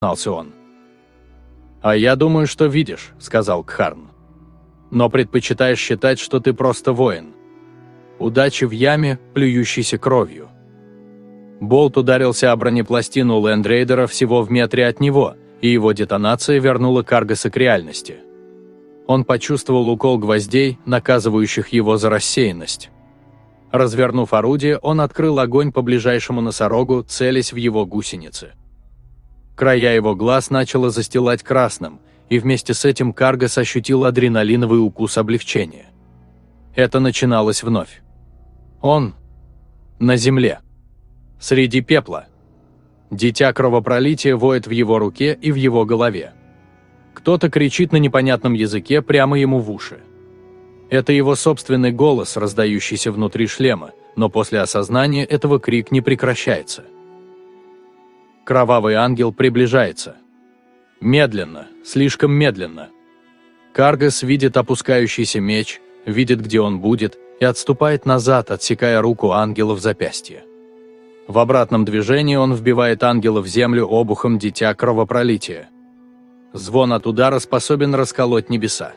признался он. «А я думаю, что видишь», – сказал Кхарн. «Но предпочитаешь считать, что ты просто воин. Удачи в яме, плюющейся кровью». Болт ударился о бронепластину Лэндрейдера всего в метре от него, и его детонация вернула Каргаса к реальности. Он почувствовал укол гвоздей, наказывающих его за рассеянность. Развернув орудие, он открыл огонь по ближайшему носорогу, целясь в его гусеницы. Края его глаз начало застилать красным, и вместе с этим Каргас ощутил адреналиновый укус облегчения. Это начиналось вновь. Он на земле. Среди пепла. Дитя кровопролития воет в его руке и в его голове. Кто-то кричит на непонятном языке прямо ему в уши. Это его собственный голос, раздающийся внутри шлема, но после осознания этого крик не прекращается. Кровавый ангел приближается. Медленно, слишком медленно. Каргас видит опускающийся меч, видит, где он будет, и отступает назад, отсекая руку ангела в запястье. В обратном движении он вбивает ангела в землю обухом дитя кровопролития. Звон от удара способен расколоть небеса.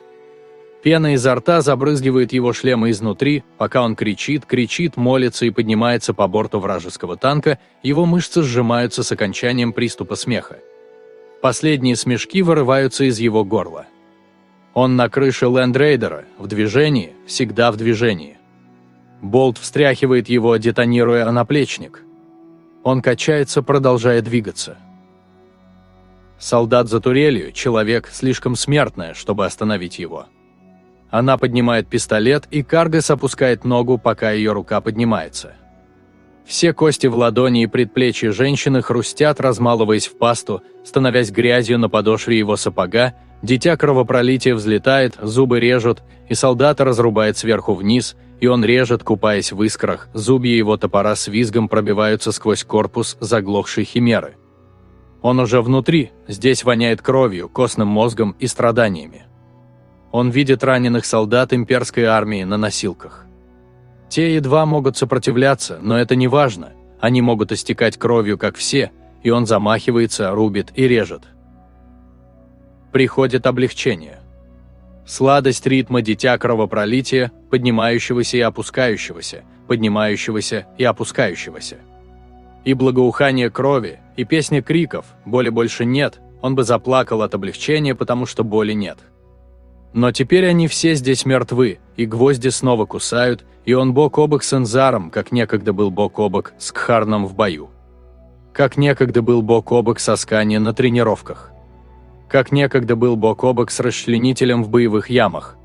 Пена изо рта забрызгивает его шлема изнутри, пока он кричит, кричит, молится и поднимается по борту вражеского танка, его мышцы сжимаются с окончанием приступа смеха. Последние смешки вырываются из его горла. Он на крыше лендрейдера, в движении, всегда в движении. Болт встряхивает его, детонируя наплечник. Он качается, продолжая двигаться. Солдат за турелью – человек слишком смертное, чтобы остановить его. Она поднимает пистолет, и Каргас опускает ногу, пока ее рука поднимается. Все кости в ладони и предплечье женщины хрустят, размалываясь в пасту, становясь грязью на подошве его сапога, дитя кровопролития взлетает, зубы режут, и солдата разрубает сверху вниз, и он режет, купаясь в искрах, зубья его топора с визгом пробиваются сквозь корпус заглохшей химеры. Он уже внутри, здесь воняет кровью, костным мозгом и страданиями. Он видит раненых солдат имперской армии на носилках. Те едва могут сопротивляться, но это не важно. Они могут истекать кровью, как все, и он замахивается, рубит и режет. Приходит облегчение. Сладость ритма дитя кровопролития, поднимающегося и опускающегося, поднимающегося и опускающегося. И благоухание крови, и песня криков «Боли больше нет», он бы заплакал от облегчения, потому что боли нет. Но теперь они все здесь мертвы, и гвозди снова кусают, и он бок о бок с Энзаром, как некогда был бок о бок с Кхарном в бою. Как некогда был бок о бок со Скани на тренировках. Как некогда был бок о бок с расчленителем в боевых ямах.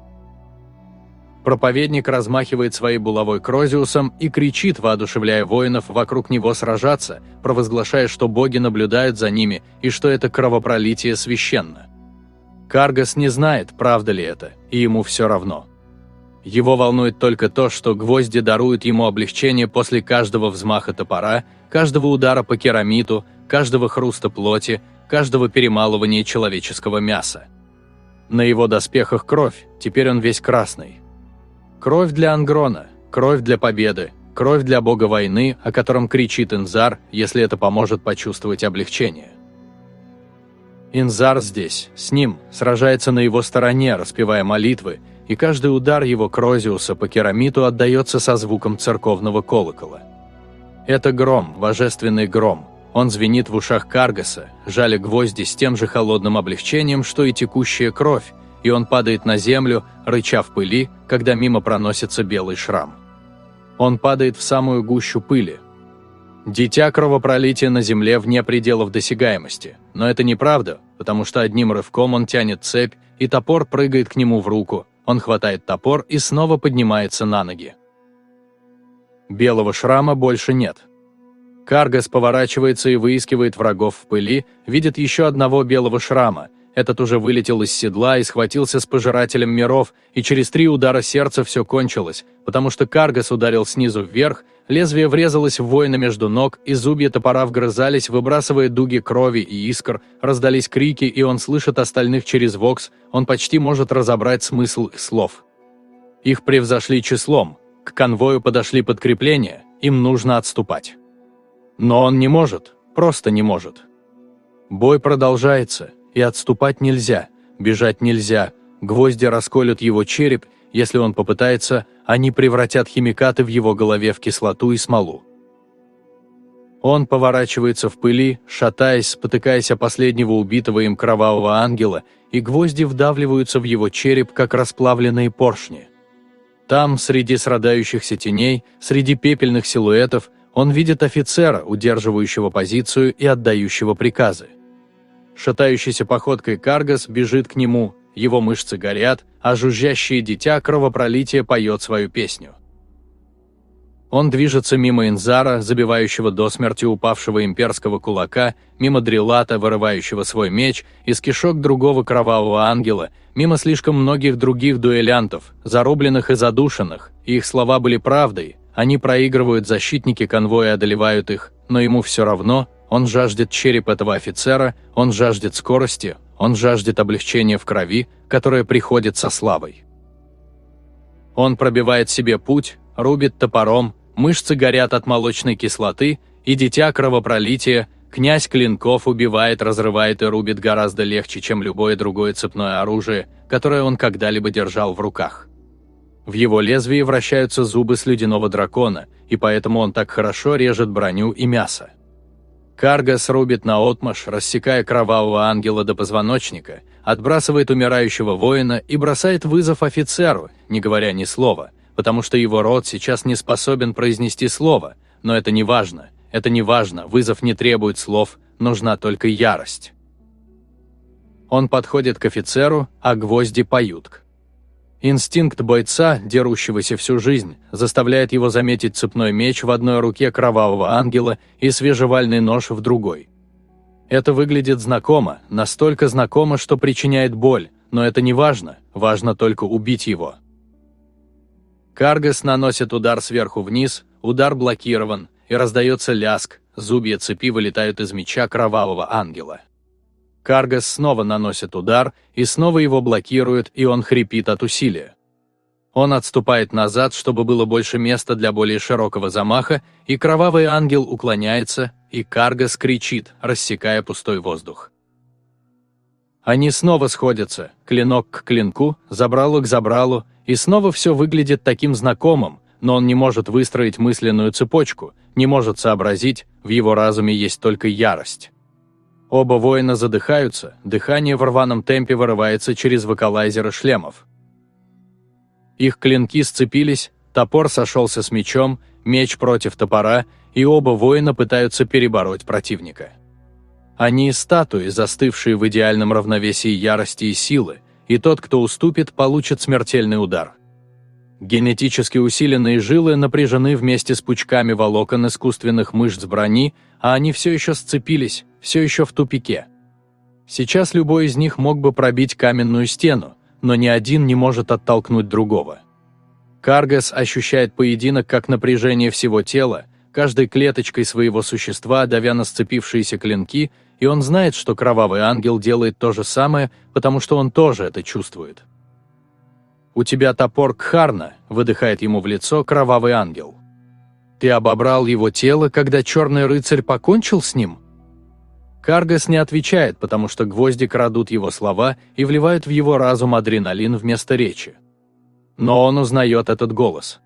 Проповедник размахивает своей булавой Крозиусом и кричит, воодушевляя воинов вокруг него сражаться, провозглашая, что боги наблюдают за ними и что это кровопролитие священно. Каргас не знает, правда ли это, и ему все равно. Его волнует только то, что гвозди даруют ему облегчение после каждого взмаха топора, каждого удара по керамиту, каждого хруста плоти, каждого перемалывания человеческого мяса. На его доспехах кровь, теперь он весь красный. Кровь для Ангрона, кровь для победы, кровь для бога войны, о котором кричит Инзар, если это поможет почувствовать облегчение. Инзар здесь, с ним, сражается на его стороне, распевая молитвы, и каждый удар его Крозиуса по керамиту отдается со звуком церковного колокола. Это гром, божественный гром. Он звенит в ушах Каргаса, жали гвозди с тем же холодным облегчением, что и текущая кровь, и он падает на землю, рыча в пыли, когда мимо проносится белый шрам. Он падает в самую гущу пыли, Дитя кровопролития на земле вне пределов досягаемости. Но это неправда, потому что одним рывком он тянет цепь, и топор прыгает к нему в руку. Он хватает топор и снова поднимается на ноги. Белого шрама больше нет. Каргас поворачивается и выискивает врагов в пыли, видит еще одного белого шрама. Этот уже вылетел из седла и схватился с пожирателем миров, и через три удара сердца все кончилось, потому что Каргас ударил снизу вверх, Лезвие врезалось в воина между ног, и зубья топора вгрызались, выбрасывая дуги крови и искр, раздались крики, и он слышит остальных через вокс, он почти может разобрать смысл их слов. Их превзошли числом, к конвою подошли подкрепления, им нужно отступать. Но он не может, просто не может. Бой продолжается, и отступать нельзя, бежать нельзя, гвозди расколют его череп, если он попытается, они превратят химикаты в его голове в кислоту и смолу. Он поворачивается в пыли, шатаясь, спотыкаясь о последнего убитого им кровавого ангела, и гвозди вдавливаются в его череп, как расплавленные поршни. Там, среди срадающихся теней, среди пепельных силуэтов, он видит офицера, удерживающего позицию и отдающего приказы. Шатающейся походкой Каргас бежит к нему, его мышцы горят, а жужжащее дитя кровопролития поет свою песню. Он движется мимо Инзара, забивающего до смерти упавшего имперского кулака, мимо Дрилата, вырывающего свой меч, из кишок другого кровавого ангела, мимо слишком многих других дуэлянтов, зарубленных и задушенных, их слова были правдой, они проигрывают, защитники конвоя одолевают их, но ему все равно, он жаждет череп этого офицера, он жаждет скорости, он жаждет облегчения в крови, которое приходит со славой. Он пробивает себе путь, рубит топором, мышцы горят от молочной кислоты, и дитя кровопролития, князь Клинков убивает, разрывает и рубит гораздо легче, чем любое другое цепное оружие, которое он когда-либо держал в руках. В его лезвии вращаются зубы слюдяного дракона, и поэтому он так хорошо режет броню и мясо. Каргас рубит на отмаш, рассекая кровавого ангела до позвоночника, отбрасывает умирающего воина и бросает вызов офицеру, не говоря ни слова – потому что его рот сейчас не способен произнести слово, но это не важно, это не важно, вызов не требует слов, нужна только ярость. Он подходит к офицеру, а гвозди поют. Инстинкт бойца, дерущегося всю жизнь, заставляет его заметить цепной меч в одной руке кровавого ангела и свежевальный нож в другой. Это выглядит знакомо, настолько знакомо, что причиняет боль, но это не важно, важно только убить его. Каргас наносит удар сверху вниз, удар блокирован, и раздается ляск, зубья цепи вылетают из меча кровавого ангела. Каргас снова наносит удар, и снова его блокируют, и он хрипит от усилия. Он отступает назад, чтобы было больше места для более широкого замаха, и кровавый ангел уклоняется, и Каргас кричит, рассекая пустой воздух. Они снова сходятся, клинок к клинку, забралу к забралу, и снова все выглядит таким знакомым, но он не может выстроить мысленную цепочку, не может сообразить, в его разуме есть только ярость. Оба воина задыхаются, дыхание в рваном темпе вырывается через вокалайзеры шлемов. Их клинки сцепились, топор сошелся с мечом, меч против топора, и оба воина пытаются перебороть противника. Они – статуи, застывшие в идеальном равновесии ярости и силы, и тот, кто уступит, получит смертельный удар. Генетически усиленные жилы напряжены вместе с пучками волокон искусственных мышц брони, а они все еще сцепились, все еще в тупике. Сейчас любой из них мог бы пробить каменную стену, но ни один не может оттолкнуть другого. Каргас ощущает поединок как напряжение всего тела, каждой клеточкой своего существа, давя на сцепившиеся клинки, и он знает, что кровавый ангел делает то же самое, потому что он тоже это чувствует. «У тебя топор Кхарна», — выдыхает ему в лицо кровавый ангел. «Ты обобрал его тело, когда черный рыцарь покончил с ним?» Каргас не отвечает, потому что гвозди крадут его слова и вливают в его разум адреналин вместо речи. Но он узнает этот голос.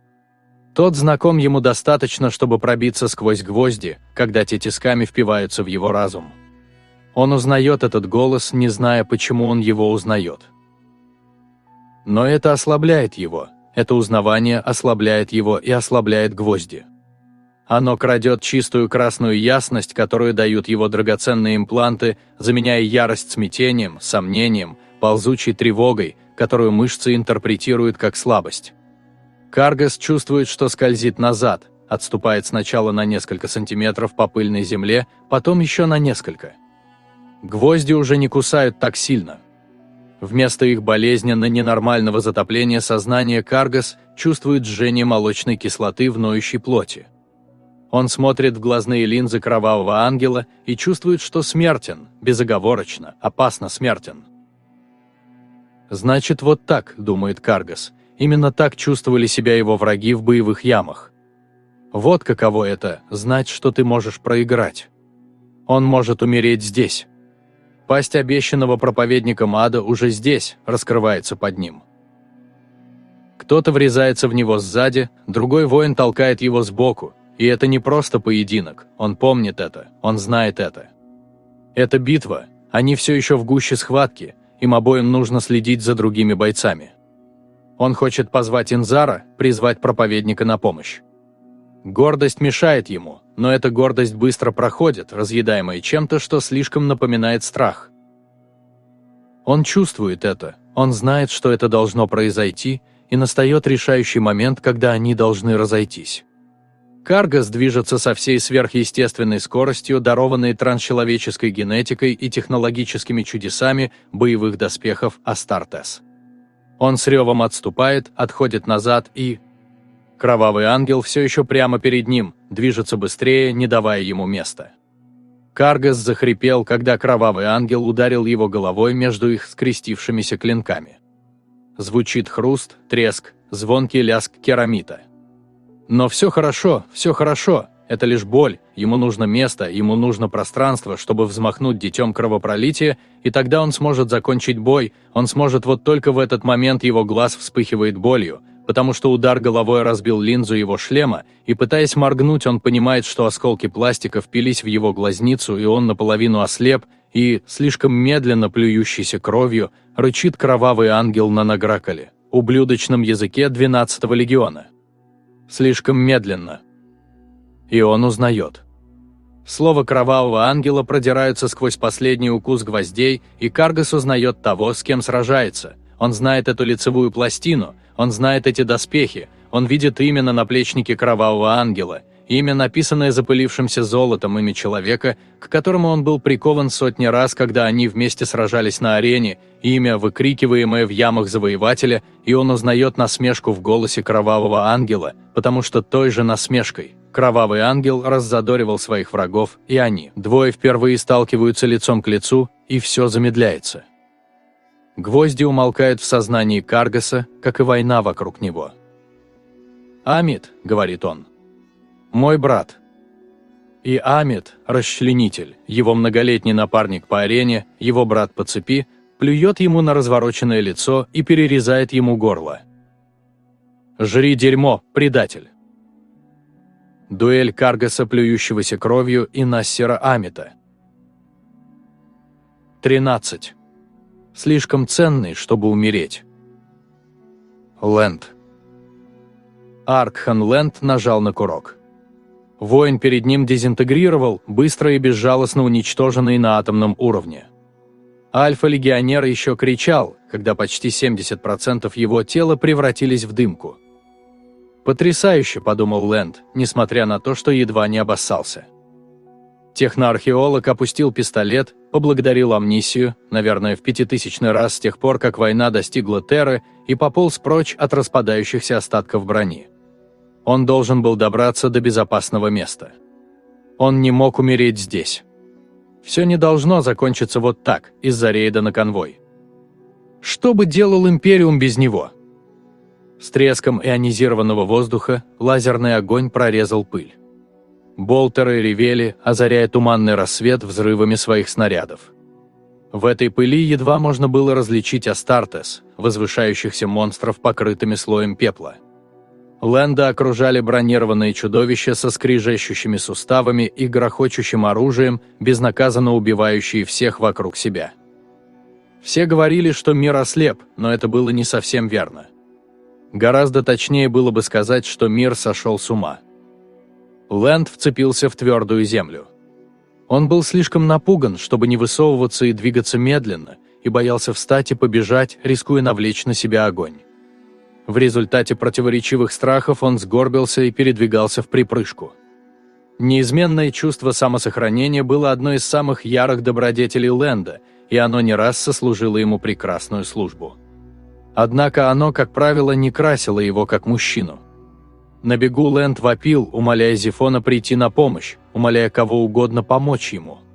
Тот знаком ему достаточно, чтобы пробиться сквозь гвозди, когда те тисками впиваются в его разум. Он узнает этот голос, не зная, почему он его узнает. Но это ослабляет его, это узнавание ослабляет его и ослабляет гвозди. Оно крадет чистую красную ясность, которую дают его драгоценные импланты, заменяя ярость смятением, сомнением, ползучей тревогой, которую мышцы интерпретируют как слабость. Каргас чувствует, что скользит назад, отступает сначала на несколько сантиметров по пыльной земле, потом еще на несколько – Гвозди уже не кусают так сильно. Вместо их болезненно-ненормального затопления сознание Каргас чувствует жжение молочной кислоты в ноющей плоти. Он смотрит в глазные линзы кровавого ангела и чувствует, что смертен, безоговорочно, опасно смертен. «Значит, вот так», — думает Каргас, — «именно так чувствовали себя его враги в боевых ямах. Вот каково это — знать, что ты можешь проиграть. Он может умереть здесь». Пасть обещанного проповедником ада уже здесь, раскрывается под ним. Кто-то врезается в него сзади, другой воин толкает его сбоку, и это не просто поединок, он помнит это, он знает это. Это битва, они все еще в гуще схватки, им обоим нужно следить за другими бойцами. Он хочет позвать Инзара, призвать проповедника на помощь. Гордость мешает ему, но эта гордость быстро проходит, разъедаемая чем-то, что слишком напоминает страх. Он чувствует это, он знает, что это должно произойти, и настает решающий момент, когда они должны разойтись. Каргас движется со всей сверхъестественной скоростью, дарованной трансчеловеческой генетикой и технологическими чудесами боевых доспехов Астартес. Он с ревом отступает, отходит назад и... Кровавый ангел все еще прямо перед ним, движется быстрее, не давая ему места. Каргас захрипел, когда кровавый ангел ударил его головой между их скрестившимися клинками. Звучит хруст, треск, звонкий ляск керамита – но все хорошо, все хорошо, это лишь боль, ему нужно место, ему нужно пространство, чтобы взмахнуть детем кровопролития, и тогда он сможет закончить бой, он сможет вот только в этот момент его глаз вспыхивает болью, потому что удар головой разбил линзу его шлема, и пытаясь моргнуть, он понимает, что осколки пластика впились в его глазницу, и он наполовину ослеп, и, слишком медленно плюющийся кровью, рычит кровавый ангел на Награкале, ублюдочном языке 12-го легиона слишком медленно. И он узнает. Слово кровавого ангела продираются сквозь последний укус гвоздей, и Каргас узнает того, с кем сражается. Он знает эту лицевую пластину, он знает эти доспехи, он видит имя на наплечнике кровавого ангела, имя, написанное запылившимся золотом имя человека, к которому он был прикован сотни раз, когда они вместе сражались на арене, имя, выкрикиваемое в ямах завоевателя, и он узнает насмешку в голосе кровавого ангела, потому что той же насмешкой. Кровавый ангел раззадоривал своих врагов, и они, двое впервые сталкиваются лицом к лицу, и все замедляется. Гвозди умолкают в сознании Каргаса, как и война вокруг него. «Амид», — говорит он, — мой брат. И Амит, расчленитель, его многолетний напарник по арене, его брат по цепи, плюет ему на развороченное лицо и перерезает ему горло. «Жри дерьмо, предатель!» Дуэль Каргаса, плюющегося кровью, и Нассера Амита. 13. Слишком ценный, чтобы умереть. Лэнд. Аркхан Лэнд нажал на курок. Воин перед ним дезинтегрировал, быстро и безжалостно уничтоженный на атомном уровне. Альфа-легионер еще кричал, когда почти 70% его тела превратились в дымку. «Потрясающе», – подумал Лэнд, несмотря на то, что едва не обоссался. Техноархеолог опустил пистолет, поблагодарил амнисию, наверное, в пятитысячный раз с тех пор, как война достигла Терры, и пополз прочь от распадающихся остатков брони. Он должен был добраться до безопасного места. Он не мог умереть здесь. Все не должно закончиться вот так, из-за рейда на конвой. Что бы делал Империум без него? С треском ионизированного воздуха лазерный огонь прорезал пыль. Болтеры ревели, озаряя туманный рассвет взрывами своих снарядов. В этой пыли едва можно было различить Астартес, возвышающихся монстров, покрытыми слоем пепла. Лэнда окружали бронированные чудовища со скрижещущими суставами и грохочущим оружием, безнаказанно убивающие всех вокруг себя. Все говорили, что мир ослеп, но это было не совсем верно. Гораздо точнее было бы сказать, что мир сошел с ума. Лэнд вцепился в твердую землю. Он был слишком напуган, чтобы не высовываться и двигаться медленно, и боялся встать и побежать, рискуя навлечь на себя огонь. В результате противоречивых страхов он сгорбился и передвигался в припрыжку. Неизменное чувство самосохранения было одной из самых ярых добродетелей Лэнда, и оно не раз сослужило ему прекрасную службу. Однако оно, как правило, не красило его как мужчину. На бегу Лэнд вопил, умоляя Зефона прийти на помощь, умоляя кого угодно помочь ему –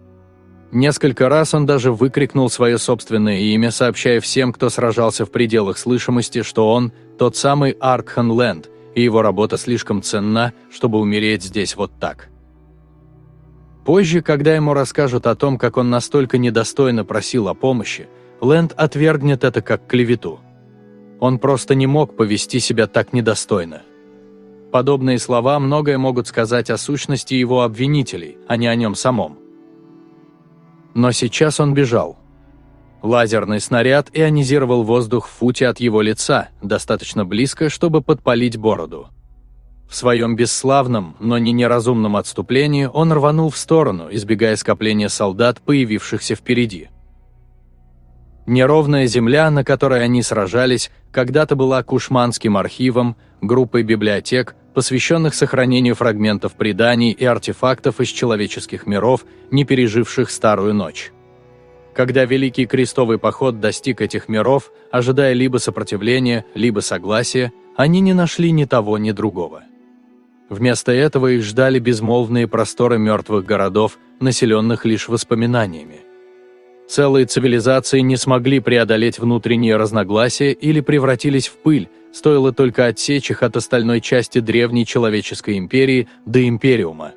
Несколько раз он даже выкрикнул свое собственное имя, сообщая всем, кто сражался в пределах слышимости, что он – тот самый Аркхан Лэнд, и его работа слишком ценна, чтобы умереть здесь вот так. Позже, когда ему расскажут о том, как он настолько недостойно просил о помощи, Лэнд отвергнет это как клевету. Он просто не мог повести себя так недостойно. Подобные слова многое могут сказать о сущности его обвинителей, а не о нем самом. Но сейчас он бежал. Лазерный снаряд ионизировал воздух в футе от его лица, достаточно близко, чтобы подпалить бороду. В своем бесславном, но не неразумном отступлении он рванул в сторону, избегая скопления солдат, появившихся впереди. Неровная земля, на которой они сражались, когда-то была Кушманским архивом, группой библиотек, посвященных сохранению фрагментов преданий и артефактов из человеческих миров, не переживших Старую Ночь. Когда Великий Крестовый Поход достиг этих миров, ожидая либо сопротивления, либо согласия, они не нашли ни того, ни другого. Вместо этого их ждали безмолвные просторы мертвых городов, населенных лишь воспоминаниями. Целые цивилизации не смогли преодолеть внутренние разногласия или превратились в пыль, стоило только отсечь их от остальной части древней человеческой империи до Империума.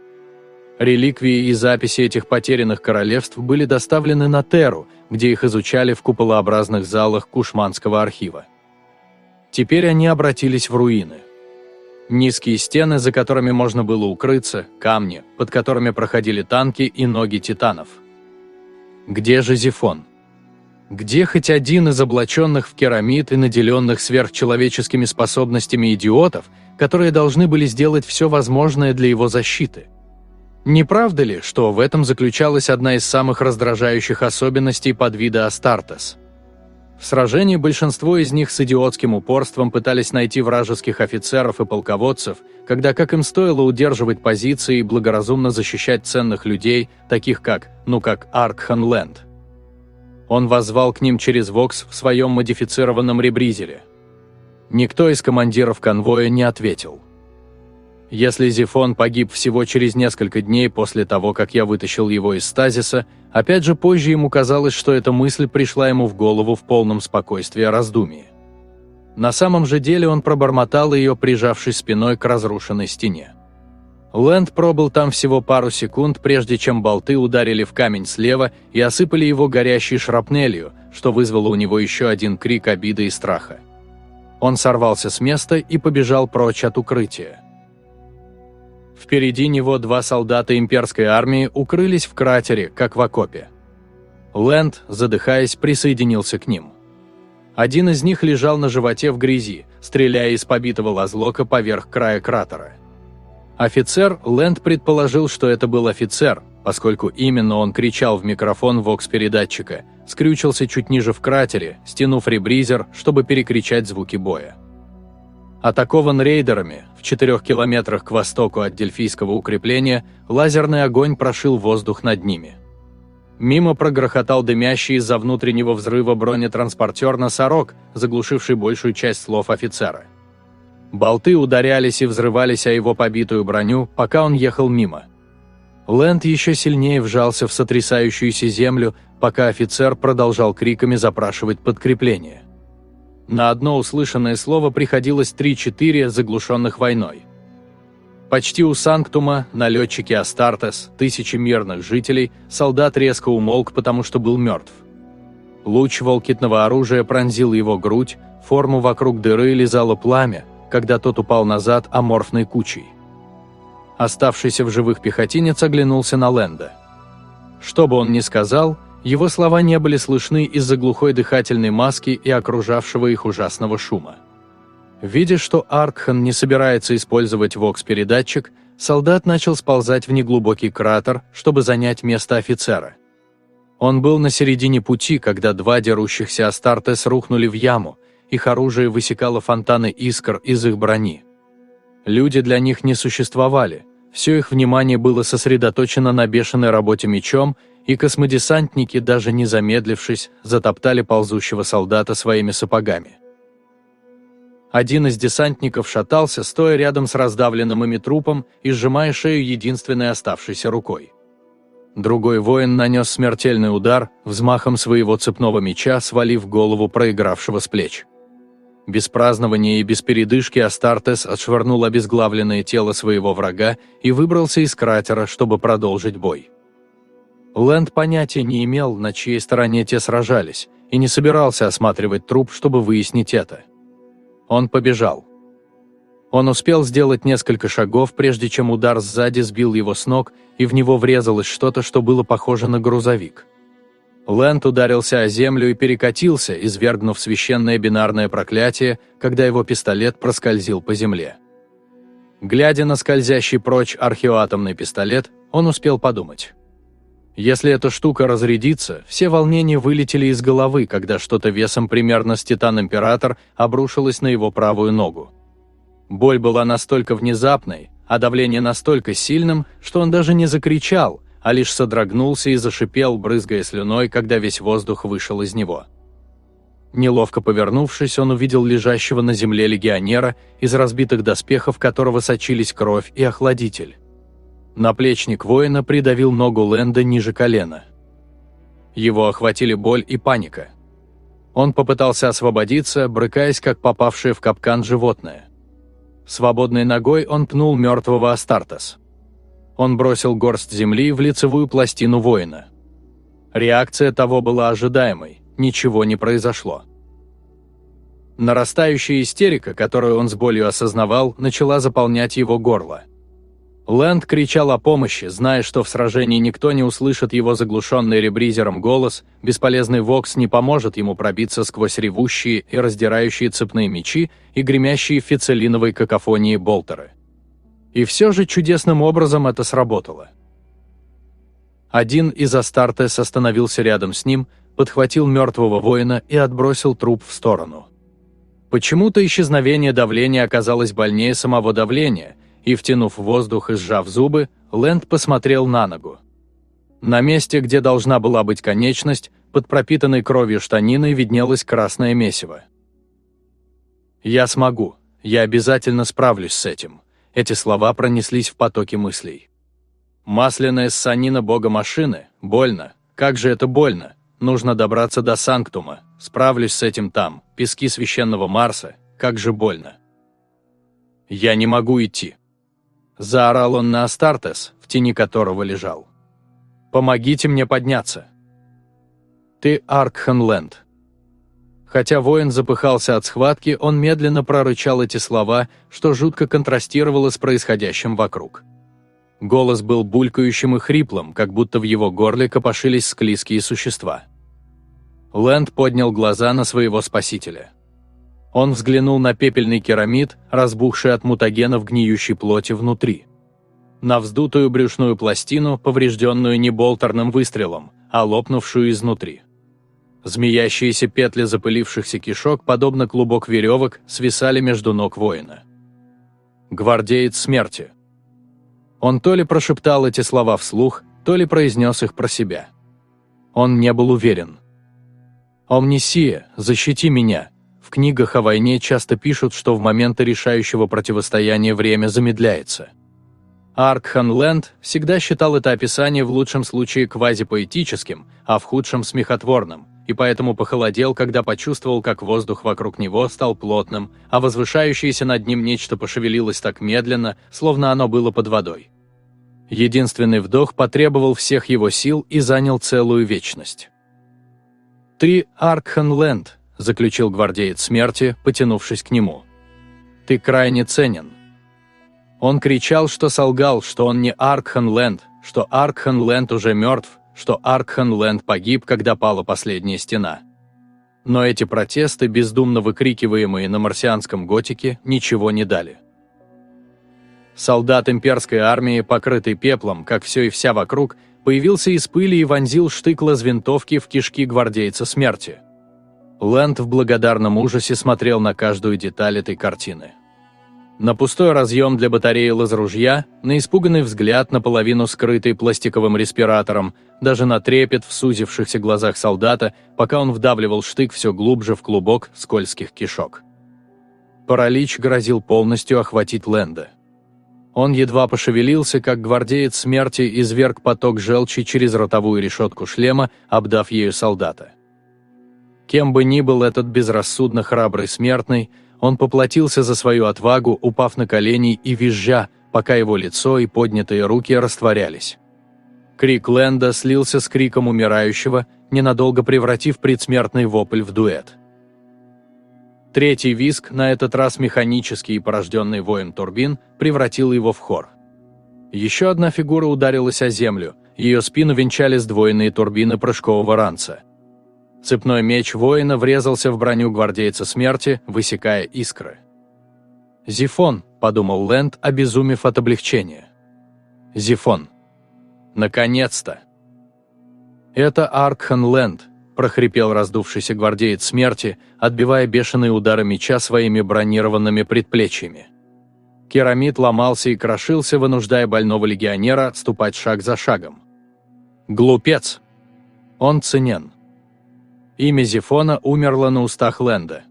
Реликвии и записи этих потерянных королевств были доставлены на Теру, где их изучали в куполообразных залах Кушманского архива. Теперь они обратились в руины – Низкие стены, за которыми можно было укрыться, камни, под которыми проходили танки и ноги титанов. Где же Зифон? Где хоть один из облаченных в керамид и наделенных сверхчеловеческими способностями идиотов, которые должны были сделать все возможное для его защиты? Не правда ли, что в этом заключалась одна из самых раздражающих особенностей подвида Астартес – в сражении большинство из них с идиотским упорством пытались найти вражеских офицеров и полководцев, когда как им стоило удерживать позиции и благоразумно защищать ценных людей, таких как, ну как Аркхан Лэнд. Он воззвал к ним через Вокс в своем модифицированном ребризере. Никто из командиров конвоя не ответил. Если Зифон погиб всего через несколько дней после того, как я вытащил его из стазиса, опять же позже ему казалось, что эта мысль пришла ему в голову в полном спокойствии раздумии. На самом же деле он пробормотал ее, прижавшись спиной к разрушенной стене. Лэнд пробыл там всего пару секунд, прежде чем болты ударили в камень слева и осыпали его горящей шрапнелью, что вызвало у него еще один крик обиды и страха. Он сорвался с места и побежал прочь от укрытия. Впереди него два солдата имперской армии укрылись в кратере, как в окопе. Лэнд, задыхаясь, присоединился к ним. Один из них лежал на животе в грязи, стреляя из побитого лазлока поверх края кратера. Офицер, Лэнд предположил, что это был офицер, поскольку именно он кричал в микрофон вокс-передатчика, скрючился чуть ниже в кратере, стянув ребризер, чтобы перекричать звуки боя. Атакован рейдерами, в четырех километрах к востоку от Дельфийского укрепления, лазерный огонь прошил воздух над ними. Мимо прогрохотал дымящий из-за внутреннего взрыва бронетранспортер «Носорог», заглушивший большую часть слов офицера. Болты ударялись и взрывались о его побитую броню, пока он ехал мимо. Лэнд еще сильнее вжался в сотрясающуюся землю, пока офицер продолжал криками запрашивать подкрепление. На одно услышанное слово приходилось 3-4 заглушенных войной. Почти у Санктума, на летчике Астартес, тысячи мирных жителей, солдат резко умолк, потому что был мертв. Луч волкитного оружия пронзил его грудь, форму вокруг дыры лизало пламя, когда тот упал назад аморфной кучей. Оставшийся в живых пехотинец оглянулся на Ленда. Что бы он ни сказал, его слова не были слышны из-за глухой дыхательной маски и окружавшего их ужасного шума. Видя, что Аркхан не собирается использовать вокс-передатчик, солдат начал сползать в неглубокий кратер, чтобы занять место офицера. Он был на середине пути, когда два дерущихся Астартес рухнули в яму, их оружие высекало фонтаны искр из их брони. Люди для них не существовали, все их внимание было сосредоточено на бешеной работе мечом и космодесантники, даже не замедлившись, затоптали ползущего солдата своими сапогами. Один из десантников шатался, стоя рядом с раздавленным ими трупом и сжимая шею единственной оставшейся рукой. Другой воин нанес смертельный удар, взмахом своего цепного меча свалив голову проигравшего с плеч. Без празднования и без передышки Астартес отшвырнул обезглавленное тело своего врага и выбрался из кратера, чтобы продолжить бой. Лэнд понятия не имел, на чьей стороне те сражались, и не собирался осматривать труп, чтобы выяснить это. Он побежал. Он успел сделать несколько шагов, прежде чем удар сзади сбил его с ног, и в него врезалось что-то, что было похоже на грузовик. Лэнд ударился о землю и перекатился, извергнув священное бинарное проклятие, когда его пистолет проскользил по земле. Глядя на скользящий прочь археоатомный пистолет, он успел подумать. Если эта штука разрядится, все волнения вылетели из головы, когда что-то весом примерно с Титан-Император обрушилось на его правую ногу. Боль была настолько внезапной, а давление настолько сильным, что он даже не закричал, а лишь содрогнулся и зашипел, брызгая слюной, когда весь воздух вышел из него. Неловко повернувшись, он увидел лежащего на земле легионера, из разбитых доспехов которого сочились кровь и охладитель. Наплечник воина придавил ногу Лэнда ниже колена. Его охватили боль и паника. Он попытался освободиться, брыкаясь, как попавшее в капкан животное. Свободной ногой он пнул мертвого Астартес. Он бросил горсть земли в лицевую пластину воина. Реакция того была ожидаемой, ничего не произошло. Нарастающая истерика, которую он с болью осознавал, начала заполнять его горло. Лэнд кричал о помощи, зная, что в сражении никто не услышит его заглушенный ребризером голос, бесполезный Вокс не поможет ему пробиться сквозь ревущие и раздирающие цепные мечи и гремящие фицелиновой какофонии болтеры. И все же чудесным образом это сработало. Один из Астартес остановился рядом с ним, подхватил мертвого воина и отбросил труп в сторону. Почему-то исчезновение давления оказалось больнее самого давления – и, втянув воздух и сжав зубы, Лэнд посмотрел на ногу. На месте, где должна была быть конечность, под пропитанной кровью штаниной виднелось красное месиво. «Я смогу. Я обязательно справлюсь с этим». Эти слова пронеслись в потоке мыслей. «Масляная ссанина бога машины? Больно. Как же это больно? Нужно добраться до Санктума. Справлюсь с этим там. Пески священного Марса. Как же больно». «Я не могу идти. Заорал он на Астартес, в тени которого лежал. «Помогите мне подняться!» «Ты Аркхенленд!» Хотя воин запыхался от схватки, он медленно прорычал эти слова, что жутко контрастировало с происходящим вокруг. Голос был булькающим и хриплым, как будто в его горле копошились склизкие существа. Лэнд поднял глаза на своего спасителя. Он взглянул на пепельный керамид, разбухший от мутагенов гниющей плоти внутри. На вздутую брюшную пластину, поврежденную не болтерным выстрелом, а лопнувшую изнутри. Змеящиеся петли запылившихся кишок, подобно клубок веревок, свисали между ног воина. «Гвардеец смерти». Он то ли прошептал эти слова вслух, то ли произнес их про себя. Он не был уверен. «Омнисия, защити меня», в книгах о войне часто пишут, что в моменты решающего противостояния время замедляется. Аркхан Лэнд всегда считал это описание в лучшем случае квазипоэтическим, а в худшем – смехотворным, и поэтому похолодел, когда почувствовал, как воздух вокруг него стал плотным, а возвышающееся над ним нечто пошевелилось так медленно, словно оно было под водой. Единственный вдох потребовал всех его сил и занял целую вечность. «Ты Аркхан Лэнд», заключил гвардеец смерти, потянувшись к нему. «Ты крайне ценен». Он кричал, что солгал, что он не Аркхан Лэнд, что Аркхан Лэнд уже мертв, что Аркхан Лэнд погиб, когда пала последняя стена. Но эти протесты, бездумно выкрикиваемые на марсианском готике, ничего не дали. Солдат имперской армии, покрытый пеплом, как все и вся вокруг, появился из пыли и вонзил штык лазвинтовки в кишки гвардейца смерти – Лэнд в благодарном ужасе смотрел на каждую деталь этой картины. На пустой разъем для батареи лазружья, на испуганный взгляд, наполовину скрытый пластиковым респиратором, даже на трепет в сузившихся глазах солдата, пока он вдавливал штык все глубже в клубок скользких кишок. Паралич грозил полностью охватить Лэнда. Он едва пошевелился, как гвардеец смерти изверг поток желчи через ротовую решетку шлема, обдав ею солдата. Кем бы ни был этот безрассудно храбрый смертный, он поплатился за свою отвагу, упав на колени и визжа, пока его лицо и поднятые руки растворялись. Крик Лэнда слился с криком умирающего, ненадолго превратив предсмертный вопль в дуэт. Третий виск, на этот раз механический и порожденный воем турбин, превратил его в хор. Еще одна фигура ударилась о землю, ее спину венчали сдвоенные турбины прыжкового ранца. Цепной меч воина врезался в броню гвардейца смерти, высекая искры. «Зифон», — подумал Лэнд, обезумев от облегчения. «Зифон». Наконец-то! Это Аркхан Лэнд, прохрипел раздувшийся гвардеец смерти, отбивая бешеные удары меча своими бронированными предплечьями. Керамид ломался и крошился, вынуждая больного легионера отступать шаг за шагом. Глупец! Он ценен. Имя Зефона умерло на устах Лэнда.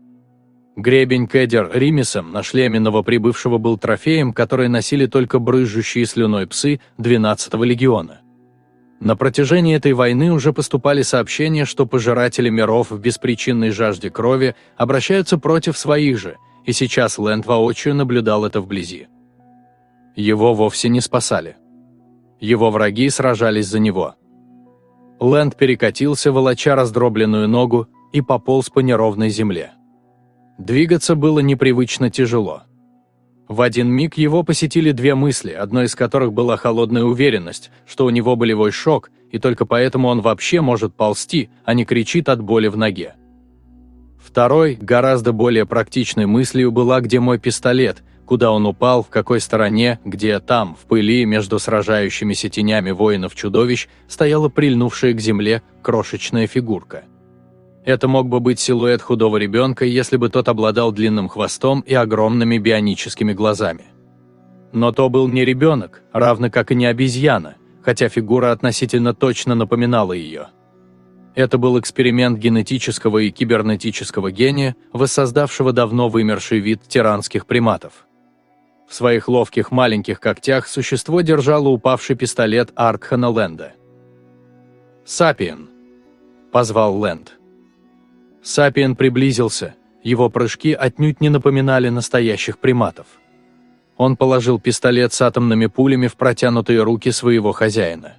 Гребень Кэдер Римисом на шлеме новоприбывшего был трофеем, который носили только брызжущие слюной псы 12-го легиона. На протяжении этой войны уже поступали сообщения, что пожиратели миров в беспричинной жажде крови обращаются против своих же, и сейчас Лэнд воочию наблюдал это вблизи. Его вовсе не спасали. Его враги сражались за него. Лэнд перекатился, волоча раздробленную ногу, и пополз по неровной земле. Двигаться было непривычно тяжело. В один миг его посетили две мысли, одной из которых была холодная уверенность, что у него болевой шок, и только поэтому он вообще может ползти, а не кричит от боли в ноге. Второй, гораздо более практичной мыслью была, где мой пистолет, куда он упал, в какой стороне, где там, в пыли, между сражающимися тенями воинов-чудовищ, стояла прильнувшая к земле крошечная фигурка. Это мог бы быть силуэт худого ребенка, если бы тот обладал длинным хвостом и огромными бионическими глазами. Но то был не ребенок, равно как и не обезьяна, хотя фигура относительно точно напоминала ее. Это был эксперимент генетического и кибернетического гения, воссоздавшего давно вымерший вид тиранских приматов. В своих ловких маленьких когтях существо держало упавший пистолет Аркхана Ленда. «Сапиен!» – позвал Ленд. Сапиен приблизился, его прыжки отнюдь не напоминали настоящих приматов. Он положил пистолет с атомными пулями в протянутые руки своего хозяина.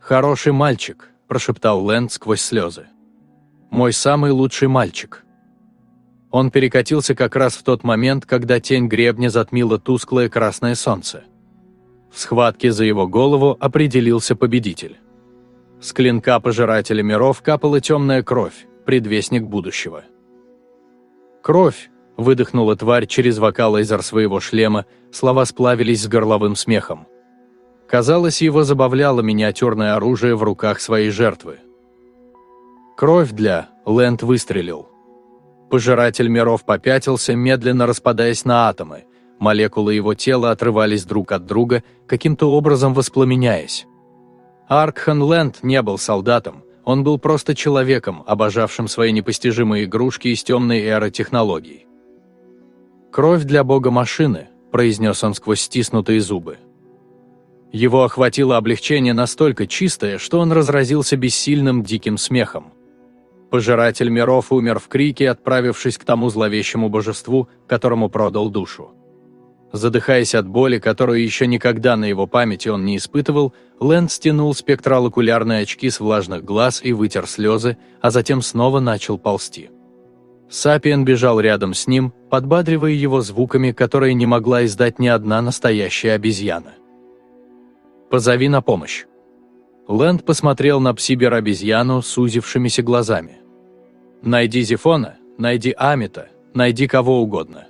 «Хороший мальчик», – прошептал Лэнд сквозь слезы. «Мой самый лучший мальчик». Он перекатился как раз в тот момент, когда тень гребня затмила тусклое красное солнце. В схватке за его голову определился победитель. С клинка пожирателя миров капала темная кровь, предвестник будущего. «Кровь!» – выдохнула тварь через вокалайзер своего шлема, слова сплавились с горловым смехом. Казалось, его забавляло миниатюрное оружие в руках своей жертвы. «Кровь для...» – Лэнд выстрелил. Пожиратель миров попятился, медленно распадаясь на атомы. Молекулы его тела отрывались друг от друга, каким-то образом воспламеняясь. Аркхан Лэнд не был солдатом, он был просто человеком, обожавшим свои непостижимые игрушки из темной эры технологий. «Кровь для бога машины», – произнес он сквозь стиснутые зубы. Его охватило облегчение настолько чистое, что он разразился бессильным диким смехом. Пожиратель миров умер в крике, отправившись к тому зловещему божеству, которому продал душу. Задыхаясь от боли, которую еще никогда на его памяти он не испытывал, Лэнд стянул спектрал-окулярные очки с влажных глаз и вытер слезы, а затем снова начал ползти. Сапиен бежал рядом с ним, подбадривая его звуками, которые не могла издать ни одна настоящая обезьяна. «Позови на помощь». Лэнд посмотрел на псибер-обезьяну сузившимися глазами. «Найди Зефона, найди Амита, найди кого угодно.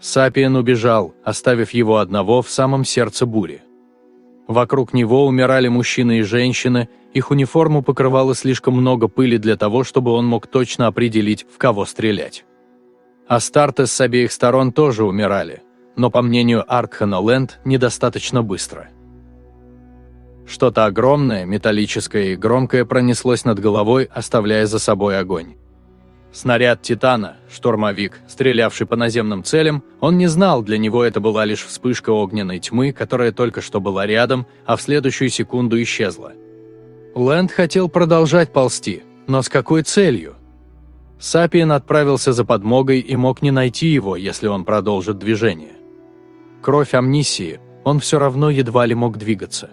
Сапиен убежал, оставив его одного в самом сердце бури. Вокруг него умирали мужчины и женщины, их униформу покрывало слишком много пыли для того, чтобы он мог точно определить, в кого стрелять. Астартес с обеих сторон тоже умирали, но, по мнению Аркхана Лэнд, недостаточно быстро. Что-то огромное, металлическое и громкое пронеслось над головой, оставляя за собой огонь. Снаряд «Титана», штурмовик, стрелявший по наземным целям, он не знал, для него это была лишь вспышка огненной тьмы, которая только что была рядом, а в следующую секунду исчезла. Лэнд хотел продолжать ползти, но с какой целью? Сапиен отправился за подмогой и мог не найти его, если он продолжит движение. Кровь амнисии, он все равно едва ли мог двигаться.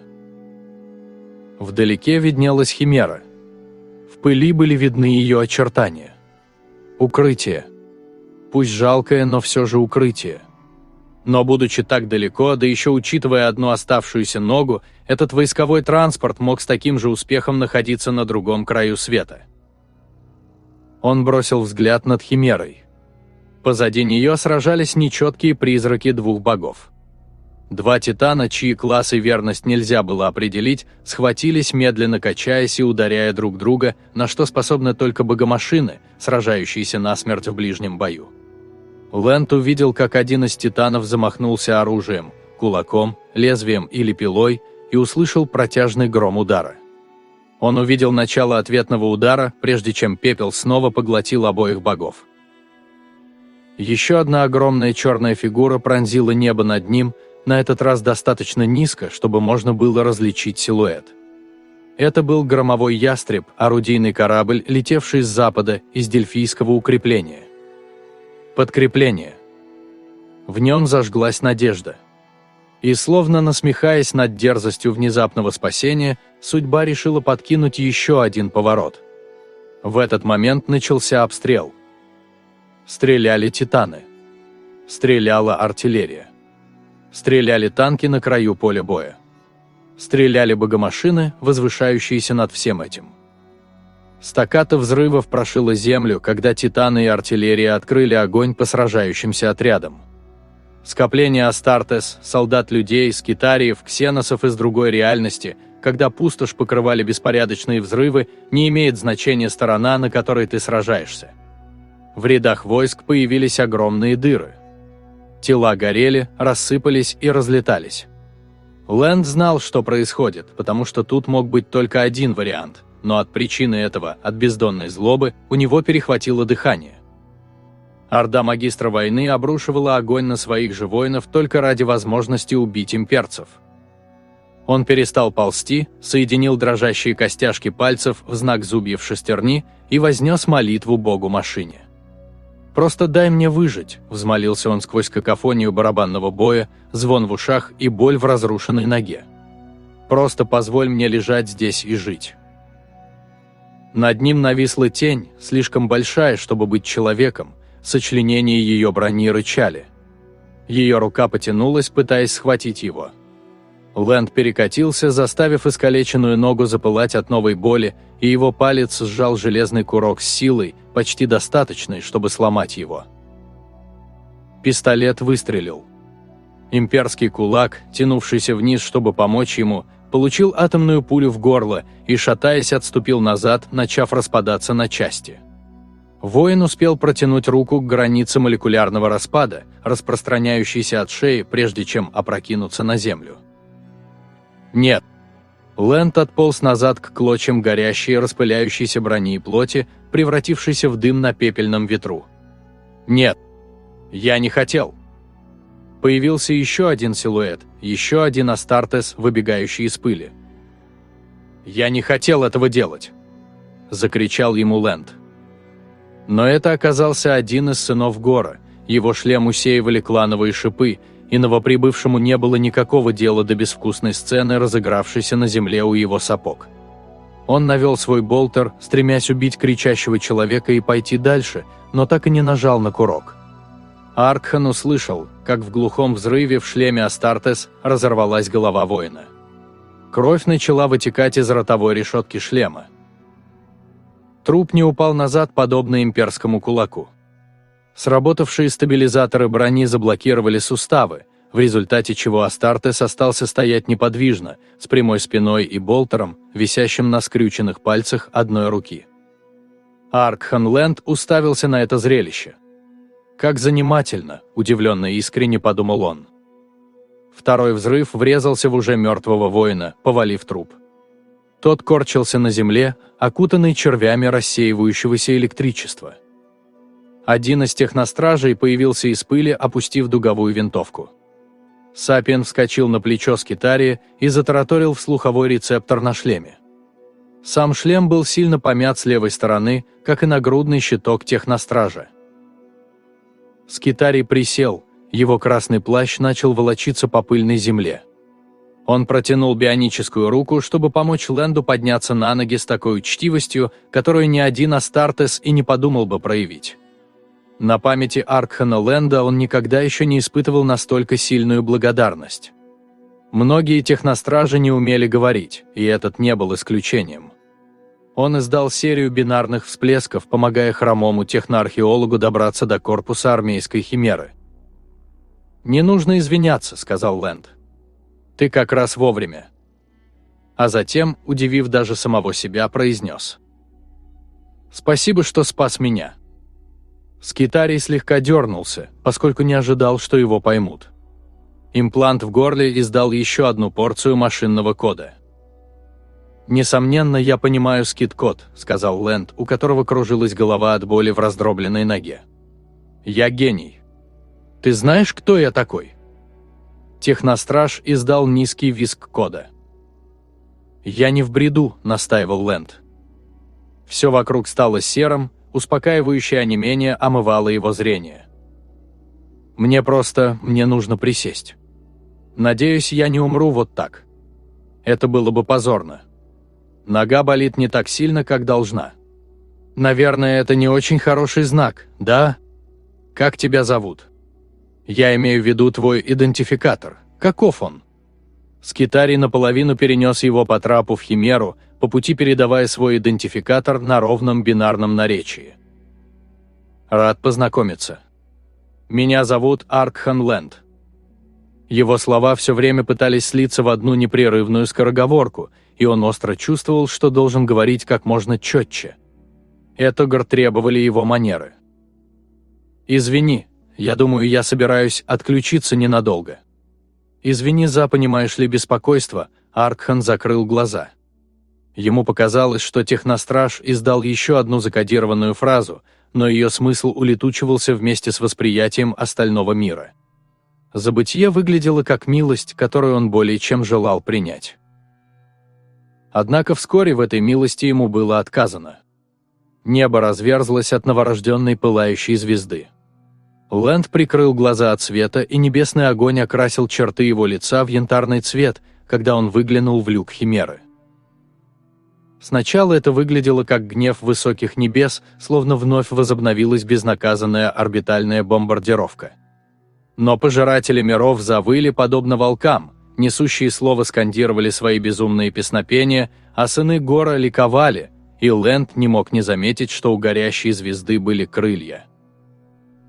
Вдалеке виднелась химера. В пыли были видны ее очертания. Укрытие. Пусть жалкое, но все же укрытие. Но будучи так далеко, да еще учитывая одну оставшуюся ногу, этот войсковой транспорт мог с таким же успехом находиться на другом краю света. Он бросил взгляд над Химерой. Позади нее сражались нечеткие призраки двух богов. Два титана, чьи класс и верность нельзя было определить, схватились, медленно качаясь и ударяя друг друга, на что способны только богомашины, сражающиеся насмерть в ближнем бою. Лэнд увидел, как один из титанов замахнулся оружием, кулаком, лезвием или пилой, и услышал протяжный гром удара. Он увидел начало ответного удара, прежде чем пепел снова поглотил обоих богов. Еще одна огромная черная фигура пронзила небо над ним, на этот раз достаточно низко, чтобы можно было различить силуэт. Это был громовой ястреб, орудийный корабль, летевший с запада, из Дельфийского укрепления. Подкрепление. В нем зажглась надежда. И словно насмехаясь над дерзостью внезапного спасения, судьба решила подкинуть еще один поворот. В этот момент начался обстрел. Стреляли титаны. Стреляла артиллерия. Стреляли танки на краю поля боя. Стреляли богомашины, возвышающиеся над всем этим. Стаката взрывов прошила землю, когда титаны и артиллерия открыли огонь по сражающимся отрядам. Скопление Астартес, солдат-людей, скитариев, ксеносов из другой реальности, когда пустошь покрывали беспорядочные взрывы, не имеет значения сторона, на которой ты сражаешься. В рядах войск появились огромные дыры. Тела горели, рассыпались и разлетались. Лэнд знал, что происходит, потому что тут мог быть только один вариант – но от причины этого, от бездонной злобы, у него перехватило дыхание. Орда магистра войны обрушивала огонь на своих же воинов только ради возможности убить имперцев. Он перестал ползти, соединил дрожащие костяшки пальцев в знак зубьев шестерни и вознес молитву богу-машине. «Просто дай мне выжить», – взмолился он сквозь какофонию барабанного боя, звон в ушах и боль в разрушенной ноге. «Просто позволь мне лежать здесь и жить». Над ним нависла тень, слишком большая, чтобы быть человеком, сочленения ее брони рычали. Ее рука потянулась, пытаясь схватить его. Лэнд перекатился, заставив искалеченную ногу запылать от новой боли, и его палец сжал железный курок с силой, почти достаточной, чтобы сломать его. Пистолет выстрелил. Имперский кулак, тянувшийся вниз, чтобы помочь ему, получил атомную пулю в горло и, шатаясь, отступил назад, начав распадаться на части. Воин успел протянуть руку к границе молекулярного распада, распространяющейся от шеи, прежде чем опрокинуться на землю. «Нет». Лэнд отполз назад к клочьям горящей, распыляющейся брони и плоти, превратившейся в дым на пепельном ветру. «Нет, я не хотел» появился еще один силуэт, еще один Астартес, выбегающий из пыли. «Я не хотел этого делать!» – закричал ему Лэнд. Но это оказался один из сынов Гора, его шлем усеивали клановые шипы, и новоприбывшему не было никакого дела до безвкусной сцены, разыгравшейся на земле у его сапог. Он навел свой болтер, стремясь убить кричащего человека и пойти дальше, но так и не нажал на курок – Аркхан услышал, как в глухом взрыве в шлеме Астартес разорвалась голова воина. Кровь начала вытекать из ротовой решетки шлема. Труп не упал назад, подобно имперскому кулаку. Сработавшие стабилизаторы брони заблокировали суставы, в результате чего Астартес остался стоять неподвижно, с прямой спиной и болтером, висящим на скрюченных пальцах одной руки. Аркхан Лэнд уставился на это зрелище – «Как занимательно!» – удивленно и искренне подумал он. Второй взрыв врезался в уже мертвого воина, повалив труп. Тот корчился на земле, окутанный червями рассеивающегося электричества. Один из техностражей появился из пыли, опустив дуговую винтовку. Сапиен вскочил на плечо скитария и затараторил в слуховой рецептор на шлеме. Сам шлем был сильно помят с левой стороны, как и нагрудный щиток техностража. Скитарий присел, его красный плащ начал волочиться по пыльной земле. Он протянул бионическую руку, чтобы помочь Лэнду подняться на ноги с такой учтивостью, которую ни один Астартес и не подумал бы проявить. На памяти Аркхана Лэнда он никогда еще не испытывал настолько сильную благодарность. Многие техностражи не умели говорить, и этот не был исключением. Он издал серию бинарных всплесков, помогая хромому техноархеологу добраться до корпуса армейской химеры. «Не нужно извиняться», — сказал Лэнд. «Ты как раз вовремя». А затем, удивив даже самого себя, произнес. «Спасибо, что спас меня». Скитарий слегка дернулся, поскольку не ожидал, что его поймут. Имплант в горле издал еще одну порцию машинного кода. «Несомненно, я понимаю скит-код», — сказал Лэнд, у которого кружилась голова от боли в раздробленной ноге. «Я гений. Ты знаешь, кто я такой?» Техностраж издал низкий виск кода. «Я не в бреду», — настаивал Лэнд. Все вокруг стало серым, успокаивающее онемение омывало его зрение. «Мне просто... мне нужно присесть. Надеюсь, я не умру вот так. Это было бы позорно». Нога болит не так сильно, как должна. Наверное, это не очень хороший знак, да? Как тебя зовут? Я имею в виду твой идентификатор. Каков он? Скитарий наполовину перенес его по трапу в Химеру, по пути передавая свой идентификатор на ровном бинарном наречии. Рад познакомиться. Меня зовут Аркхан Лэнд. Его слова все время пытались слиться в одну непрерывную скороговорку – и он остро чувствовал, что должен говорить как можно четче. Этогар требовали его манеры. «Извини, я думаю, я собираюсь отключиться ненадолго». «Извини за, понимаешь ли, беспокойство», Аркхан закрыл глаза. Ему показалось, что техностраж издал еще одну закодированную фразу, но ее смысл улетучивался вместе с восприятием остального мира. Забытие выглядело как милость, которую он более чем желал принять. Однако вскоре в этой милости ему было отказано. Небо разверзлось от новорожденной пылающей звезды. Лэнд прикрыл глаза от света, и небесный огонь окрасил черты его лица в янтарный цвет, когда он выглянул в люк Химеры. Сначала это выглядело как гнев высоких небес, словно вновь возобновилась безнаказанная орбитальная бомбардировка. Но пожиратели миров завыли подобно волкам, несущие слово скандировали свои безумные песнопения, а сыны Гора ликовали, и Лэнд не мог не заметить, что у горящей звезды были крылья.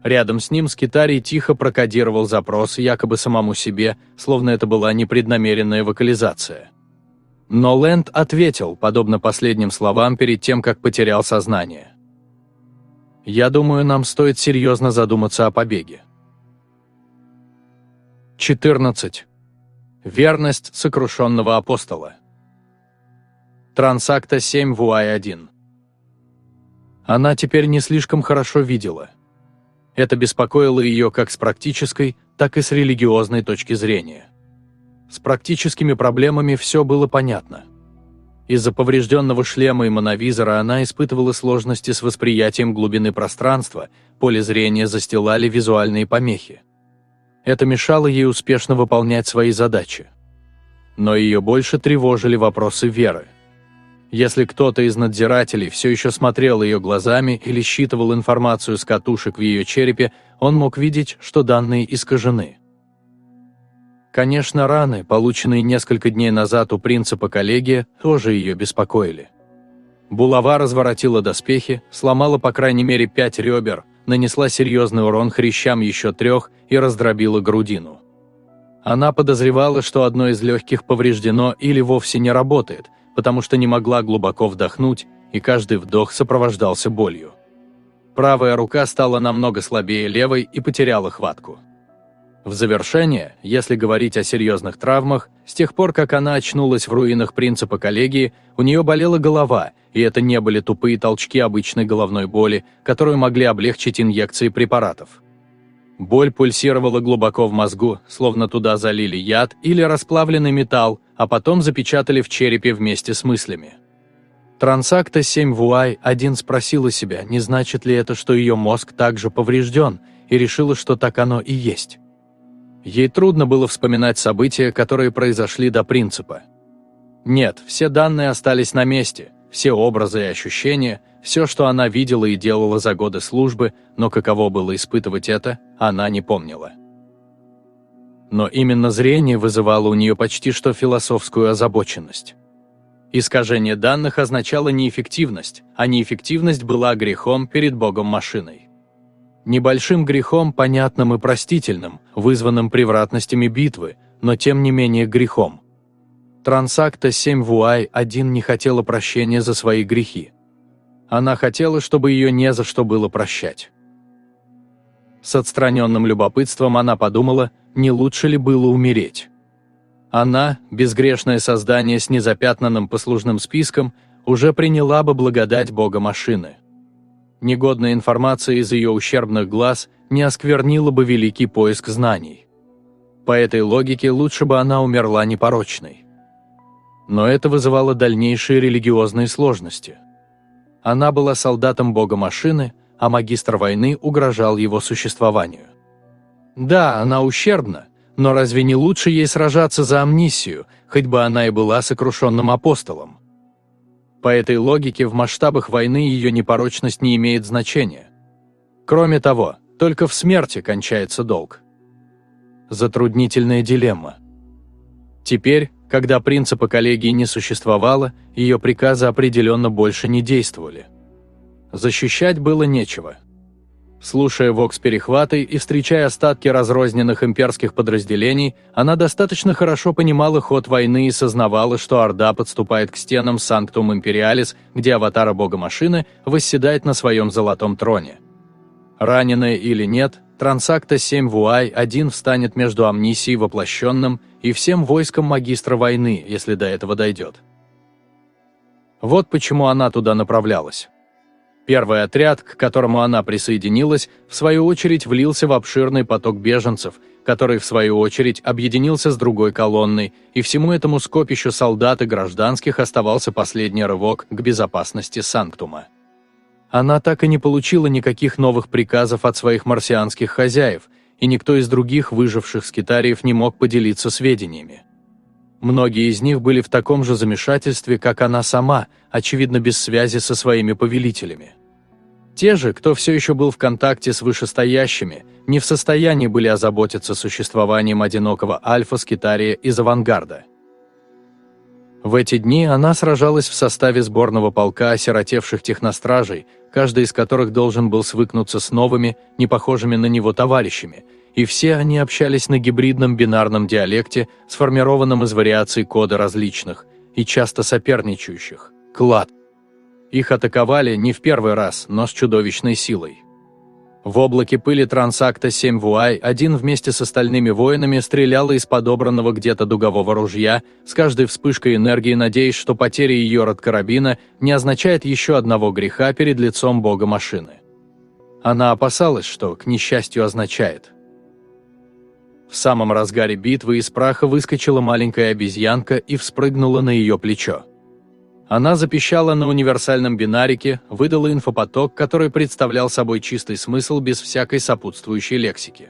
Рядом с ним Скитарий тихо прокодировал запрос якобы самому себе, словно это была непреднамеренная вокализация. Но Лэнд ответил, подобно последним словам, перед тем, как потерял сознание. «Я думаю, нам стоит серьезно задуматься о побеге». 14. Верность сокрушенного апостола. Трансакта 7 Вуай-1. Она теперь не слишком хорошо видела. Это беспокоило ее как с практической, так и с религиозной точки зрения. С практическими проблемами все было понятно. Из-за поврежденного шлема и моновизора она испытывала сложности с восприятием глубины пространства, поле зрения застилали визуальные помехи. Это мешало ей успешно выполнять свои задачи. Но ее больше тревожили вопросы веры. Если кто-то из надзирателей все еще смотрел ее глазами или считывал информацию с катушек в ее черепе, он мог видеть, что данные искажены. Конечно, раны, полученные несколько дней назад у принципа коллегия, тоже ее беспокоили. Булава разворотила доспехи, сломала по крайней мере пять ребер, нанесла серьезный урон хрящам еще трех и раздробила грудину. Она подозревала, что одно из легких повреждено или вовсе не работает, потому что не могла глубоко вдохнуть, и каждый вдох сопровождался болью. Правая рука стала намного слабее левой и потеряла хватку. В завершение, если говорить о серьезных травмах, с тех пор, как она очнулась в руинах принципа коллегии, у нее болела голова, и это не были тупые толчки обычной головной боли, которую могли облегчить инъекции препаратов. Боль пульсировала глубоко в мозгу, словно туда залили яд или расплавленный металл, а потом запечатали в черепе вместе с мыслями. Трансакта 7 Вуай один спросила себя, не значит ли это, что ее мозг также поврежден, и решила, что так оно и есть. Ей трудно было вспоминать события, которые произошли до принципа. Нет, все данные остались на месте, все образы и ощущения, все, что она видела и делала за годы службы, но каково было испытывать это, она не помнила. Но именно зрение вызывало у нее почти что философскую озабоченность. Искажение данных означало неэффективность, а неэффективность была грехом перед Богом машиной. Небольшим грехом, понятным и простительным, вызванным превратностями битвы, но тем не менее грехом. Трансакта 7 Вуай 1 не хотела прощения за свои грехи. Она хотела, чтобы ее не за что было прощать. С отстраненным любопытством она подумала, не лучше ли было умереть. Она, безгрешное создание с незапятнанным послужным списком, уже приняла бы благодать Бога машины. Негодная информация из ее ущербных глаз не осквернила бы великий поиск знаний. По этой логике лучше бы она умерла непорочной. Но это вызывало дальнейшие религиозные сложности. Она была солдатом Бога машины, а магистр войны угрожал его существованию. Да, она ущербна, но разве не лучше ей сражаться за амнисию, хоть бы она и была сокрушенным апостолом? По этой логике в масштабах войны ее непорочность не имеет значения. Кроме того, только в смерти кончается долг. Затруднительная дилемма. Теперь, когда принципа коллегии не существовало, ее приказы определенно больше не действовали. Защищать было нечего. Слушая вокс-перехваты и встречая остатки разрозненных имперских подразделений, она достаточно хорошо понимала ход войны и сознавала, что Орда подступает к стенам Санктум Империалис, где аватара бога машины восседает на своем золотом троне. Раненая или нет, Трансакта 7 Вуай один встанет между амнисией воплощенным и всем войском магистра войны, если до этого дойдет. Вот почему она туда направлялась. Первый отряд, к которому она присоединилась, в свою очередь влился в обширный поток беженцев, который, в свою очередь, объединился с другой колонной, и всему этому скопищу солдат и гражданских оставался последний рывок к безопасности Санктума. Она так и не получила никаких новых приказов от своих марсианских хозяев, и никто из других выживших скитариев не мог поделиться сведениями. Многие из них были в таком же замешательстве, как она сама, очевидно без связи со своими повелителями. Те же, кто все еще был в контакте с вышестоящими, не в состоянии были озаботиться существованием одинокого альфа-скитария из авангарда. В эти дни она сражалась в составе сборного полка осиротевших техностражей, каждый из которых должен был свыкнуться с новыми, не похожими на него товарищами – и все они общались на гибридном бинарном диалекте, сформированном из вариаций кода различных и часто соперничающих. Клад. Их атаковали не в первый раз, но с чудовищной силой. В облаке пыли трансакта 7 Вуай один вместе с остальными воинами стрелял из подобранного где-то дугового ружья, с каждой вспышкой энергии надеясь, что потеря ее от карабина не означает еще одного греха перед лицом бога машины. Она опасалась, что, к несчастью, означает. В самом разгаре битвы из праха выскочила маленькая обезьянка и вспрыгнула на ее плечо. Она запищала на универсальном бинарике, выдала инфопоток, который представлял собой чистый смысл без всякой сопутствующей лексики.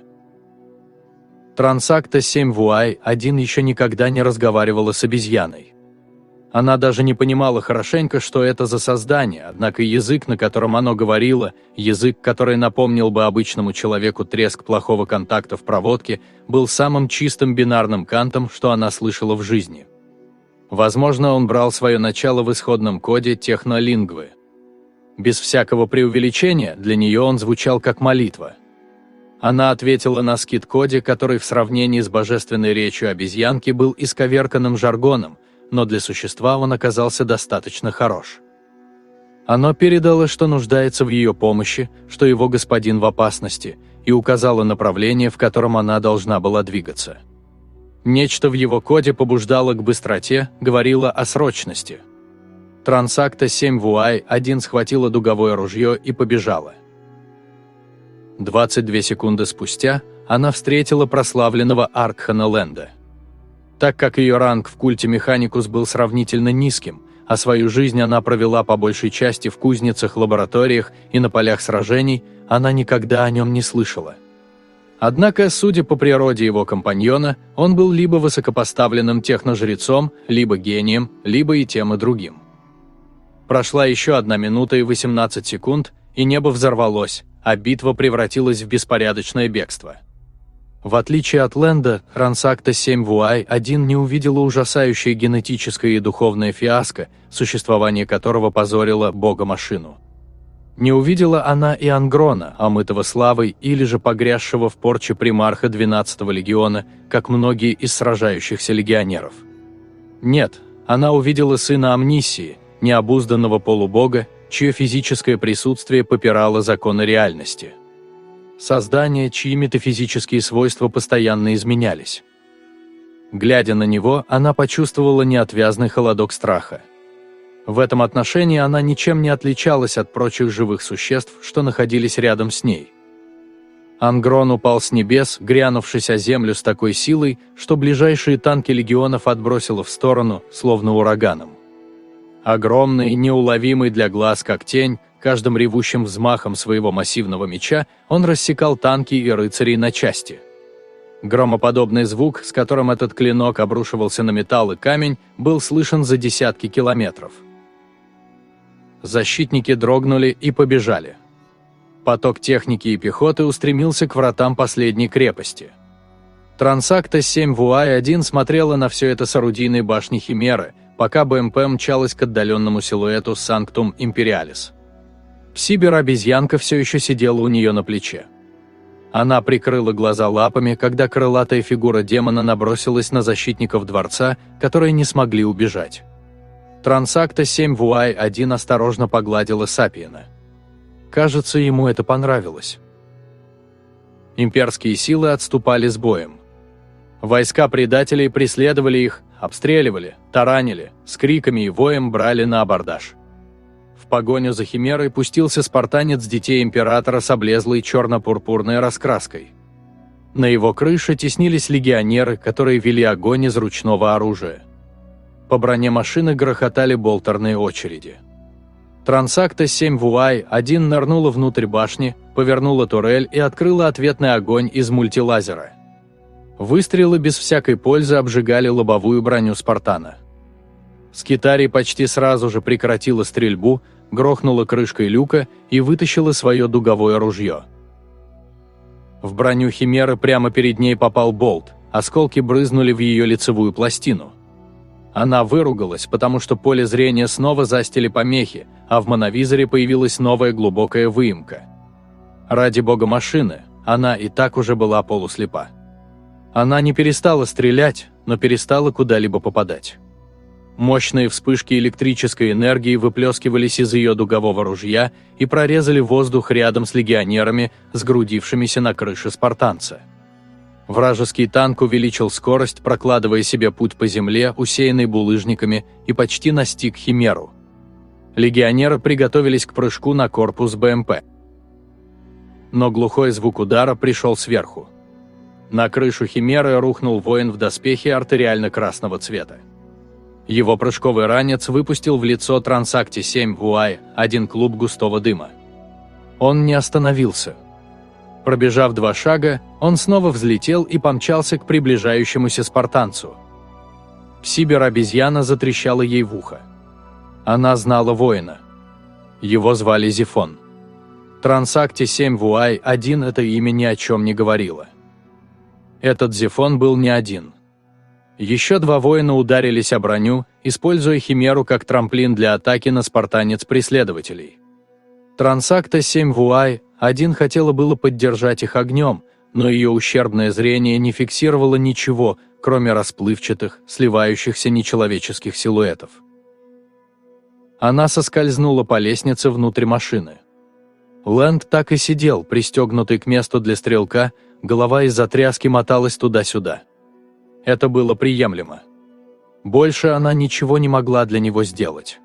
Трансакта 7 Вуай один еще никогда не разговаривала с обезьяной. Она даже не понимала хорошенько, что это за создание, однако язык, на котором оно говорило, язык, который напомнил бы обычному человеку треск плохого контакта в проводке, был самым чистым бинарным кантом, что она слышала в жизни. Возможно, он брал свое начало в исходном коде технолингвы. Без всякого преувеличения, для нее он звучал как молитва. Она ответила на скид-коде, который в сравнении с божественной речью обезьянки был исковерканным жаргоном, но для существа он оказался достаточно хорош. Оно передало, что нуждается в ее помощи, что его господин в опасности, и указало направление, в котором она должна была двигаться. Нечто в его коде побуждало к быстроте, говорило о срочности. Трансакта 7 Вуай один схватила дуговое ружье и побежала. 22 секунды спустя она встретила прославленного Аркхана Ленда. Так как ее ранг в культе Механикус был сравнительно низким, а свою жизнь она провела по большей части в кузницах, лабораториях и на полях сражений, она никогда о нем не слышала. Однако, судя по природе его компаньона, он был либо высокопоставленным техножрецом, либо гением, либо и тем и другим. Прошла еще одна минута и 18 секунд, и небо взорвалось, а битва превратилась в беспорядочное бегство. В отличие от Ленда, Рансакта 7 Вуай-1 не увидела ужасающее генетическое и духовное фиаско, существование которого позорило бога-машину. Не увидела она и Ангрона, омытого славой или же погрязшего в порче примарха 12-го легиона, как многие из сражающихся легионеров. Нет, она увидела сына Амнисии, необузданного полубога, чье физическое присутствие попирало законы реальности. Создание, чьи метафизические свойства постоянно изменялись. Глядя на него, она почувствовала неотвязный холодок страха. В этом отношении она ничем не отличалась от прочих живых существ, что находились рядом с ней. Ангрон упал с небес, грянувшись о землю с такой силой, что ближайшие танки легионов отбросило в сторону, словно ураганом. Огромный, неуловимый для глаз как тень, каждым ревущим взмахом своего массивного меча он рассекал танки и рыцарей на части. Громоподобный звук, с которым этот клинок обрушивался на металл и камень, был слышен за десятки километров. Защитники дрогнули и побежали. Поток техники и пехоты устремился к вратам последней крепости. Трансакта 7 Вуай-1 смотрела на все это с орудийной башни Химеры, пока БМП мчалась к отдаленному силуэту Санктум Империалис. Псибер-обезьянка все еще сидела у нее на плече. Она прикрыла глаза лапами, когда крылатая фигура демона набросилась на защитников дворца, которые не смогли убежать. Трансакта 7 Вуай-1 осторожно погладила Сапиена. Кажется, ему это понравилось. Имперские силы отступали с боем. Войска предателей преследовали их, обстреливали, таранили, с криками и воем брали на абордаж. В погоню за Химерой пустился спартанец детей императора с облезлой черно-пурпурной раскраской. На его крыше теснились легионеры, которые вели огонь из ручного оружия. По броне машины грохотали болтерные очереди. Трансакта 7 Вуай-1 нырнула внутрь башни, повернула турель и открыла ответный огонь из мультилазера. Выстрелы без всякой пользы обжигали лобовую броню «Спартана». Скитарий почти сразу же прекратила стрельбу, грохнула крышкой люка и вытащила свое дуговое ружье. В броню Химеры прямо перед ней попал болт, осколки брызнули в ее лицевую пластину. Она выругалась, потому что поле зрения снова застили помехи, а в моновизоре появилась новая глубокая выемка. Ради бога машины, она и так уже была полуслепа. Она не перестала стрелять, но перестала куда-либо попадать. Мощные вспышки электрической энергии выплескивались из ее дугового ружья и прорезали воздух рядом с легионерами, сгрудившимися на крыше спартанца. Вражеский танк увеличил скорость, прокладывая себе путь по земле, усеянной булыжниками, и почти настиг Химеру. Легионеры приготовились к прыжку на корпус БМП. Но глухой звук удара пришел сверху. На крышу Химеры рухнул воин в доспехе артериально-красного цвета. Его прыжковый ранец выпустил в лицо Трансакти-7 Вуай один клуб густого дыма. Он не остановился – Пробежав два шага, он снова взлетел и помчался к приближающемуся спартанцу. Псибер-обезьяна затрещала ей в ухо. Она знала воина. Его звали Зифон. Трансакте 7 Вуай один это имя ни о чем не говорило. Этот Зифон был не один. Еще два воина ударились о броню, используя Химеру как трамплин для атаки на спартанец преследователей. Трансакта 7 Вуай один хотела было поддержать их огнем, но ее ущербное зрение не фиксировало ничего, кроме расплывчатых, сливающихся нечеловеческих силуэтов. Она соскользнула по лестнице внутрь машины. Лэнд так и сидел, пристегнутый к месту для стрелка, голова из-за тряски моталась туда-сюда. Это было приемлемо. Больше она ничего не могла для него сделать.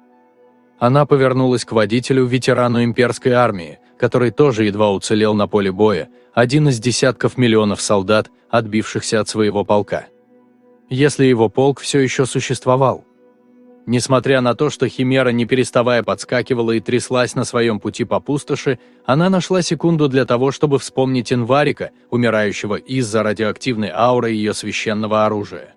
Она повернулась к водителю, ветерану имперской армии, который тоже едва уцелел на поле боя, один из десятков миллионов солдат, отбившихся от своего полка. Если его полк все еще существовал. Несмотря на то, что Химера не переставая подскакивала и тряслась на своем пути по пустоши, она нашла секунду для того, чтобы вспомнить Инварика, умирающего из-за радиоактивной ауры ее священного оружия.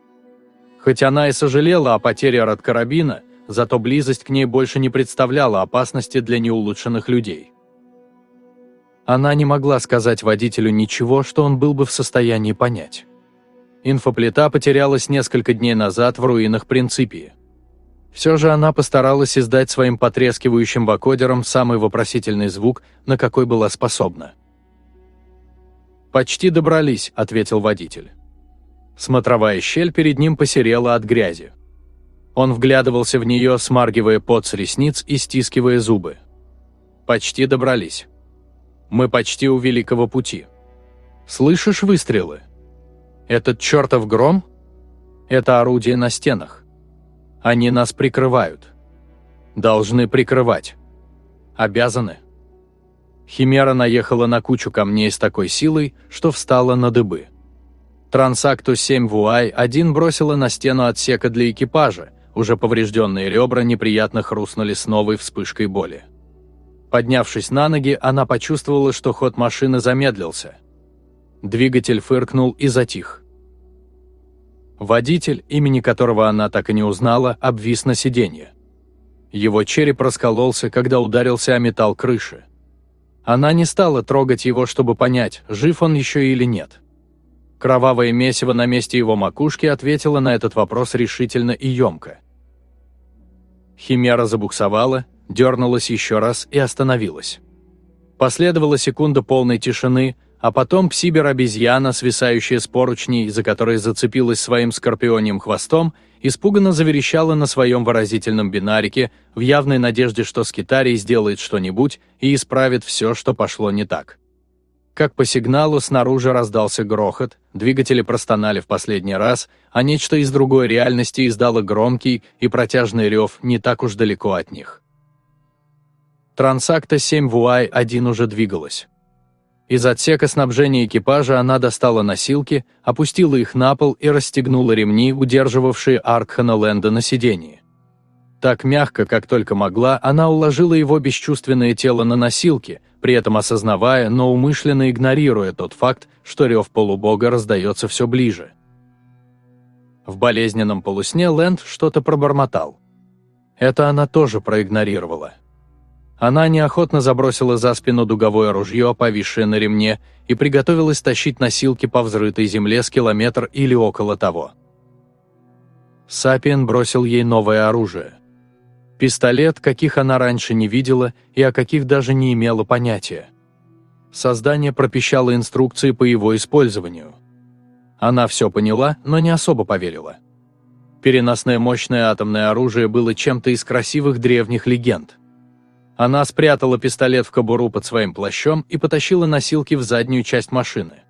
Хоть она и сожалела о потере Радкарабина, зато близость к ней больше не представляла опасности для неулучшенных людей. Она не могла сказать водителю ничего, что он был бы в состоянии понять. Инфоплита потерялась несколько дней назад в руинах Принципии. Все же она постаралась издать своим потрескивающим вокодером самый вопросительный звук, на какой была способна. «Почти добрались», — ответил водитель. Смотровая щель перед ним посерела от грязи. Он вглядывался в нее, смаргивая пот с ресниц и стискивая зубы. «Почти добрались. Мы почти у великого пути. Слышишь выстрелы?» Этот чертов гром? Это орудие на стенах. Они нас прикрывают. Должны прикрывать. Обязаны. Химера наехала на кучу камней с такой силой, что встала на дыбы. Трансакту 7 Вуай-1 бросила на стену отсека для экипажа, уже поврежденные ребра неприятно хрустнули с новой вспышкой боли. Поднявшись на ноги, она почувствовала, что ход машины замедлился. Двигатель фыркнул и затих. Водитель, имени которого она так и не узнала, обвис на сиденье. Его череп раскололся, когда ударился о металл крыши. Она не стала трогать его, чтобы понять, жив он еще или нет. Кровавое месиво на месте его макушки ответило на этот вопрос решительно и емко. Химера забуксовала, дернулась еще раз и остановилась. Последовала секунда полной тишины, а потом псибер-обезьяна, свисающая с поручней, за которой зацепилась своим скорпионьим хвостом, испуганно заверещала на своем выразительном бинарике, в явной надежде, что скитарий сделает что-нибудь и исправит все, что пошло не так. Как по сигналу снаружи раздался грохот, двигатели простонали в последний раз, а нечто из другой реальности издало громкий и протяжный рев не так уж далеко от них. Трансакта 7 Вуай-1 уже двигалась. Из отсека снабжения экипажа она достала носилки, опустила их на пол и расстегнула ремни, удерживавшие Аркхана Лэнда на сидении. Так мягко, как только могла, она уложила его бесчувственное тело на носилки, при этом осознавая, но умышленно игнорируя тот факт, что рев полубога раздается все ближе. В болезненном полусне Лэнд что-то пробормотал. Это она тоже проигнорировала. Она неохотно забросила за спину дуговое ружье, повисшее на ремне, и приготовилась тащить носилки по взрытой земле с километр или около того. Сапиен бросил ей новое оружие. Пистолет, каких она раньше не видела и о каких даже не имела понятия. Создание пропищало инструкции по его использованию. Она все поняла, но не особо поверила. Переносное мощное атомное оружие было чем-то из красивых древних легенд – она спрятала пистолет в кобуру под своим плащом и потащила носилки в заднюю часть машины.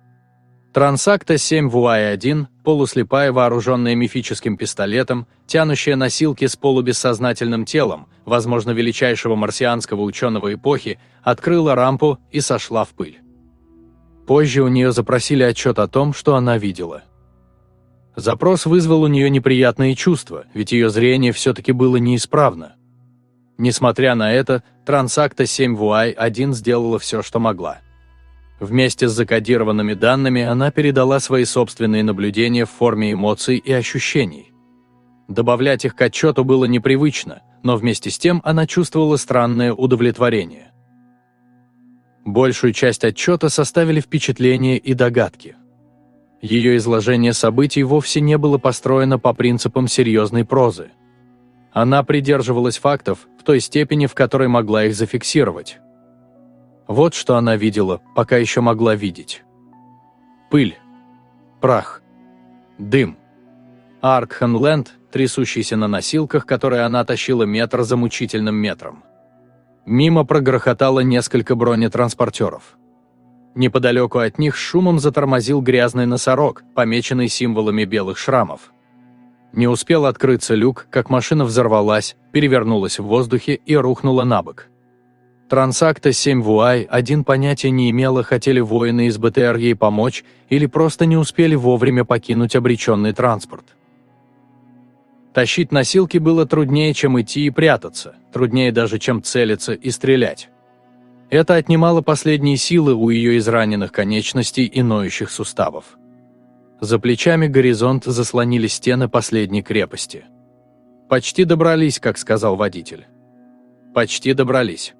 Трансакта 7 ВУАЙ-1, полуслепая, вооруженная мифическим пистолетом, тянущая носилки с полубессознательным телом, возможно, величайшего марсианского ученого эпохи, открыла рампу и сошла в пыль. Позже у нее запросили отчет о том, что она видела. Запрос вызвал у нее неприятные чувства, ведь ее зрение все-таки было неисправно. Несмотря на это, Трансакта 7 VUI-1 сделала все, что могла. Вместе с закодированными данными она передала свои собственные наблюдения в форме эмоций и ощущений. Добавлять их к отчету было непривычно, но вместе с тем она чувствовала странное удовлетворение. Большую часть отчета составили впечатления и догадки. Ее изложение событий вовсе не было построено по принципам серьезной прозы – она придерживалась фактов в той степени, в которой могла их зафиксировать. Вот что она видела, пока еще могла видеть. Пыль. Прах. Дым. Аркхенленд, трясущийся на носилках, которые она тащила метр за мучительным метром. Мимо прогрохотало несколько бронетранспортеров. Неподалеку от них шумом затормозил грязный носорог, помеченный символами белых шрамов. Не успел открыться люк, как машина взорвалась, перевернулась в воздухе и рухнула на бок. Трансакта 7 Вуай один понятия не имела, хотели воины из БТР ей помочь или просто не успели вовремя покинуть обреченный транспорт. Тащить носилки было труднее, чем идти и прятаться, труднее даже, чем целиться и стрелять. Это отнимало последние силы у ее израненных конечностей и ноющих суставов. За плечами горизонт заслонили стены последней крепости. «Почти добрались», как сказал водитель. «Почти добрались».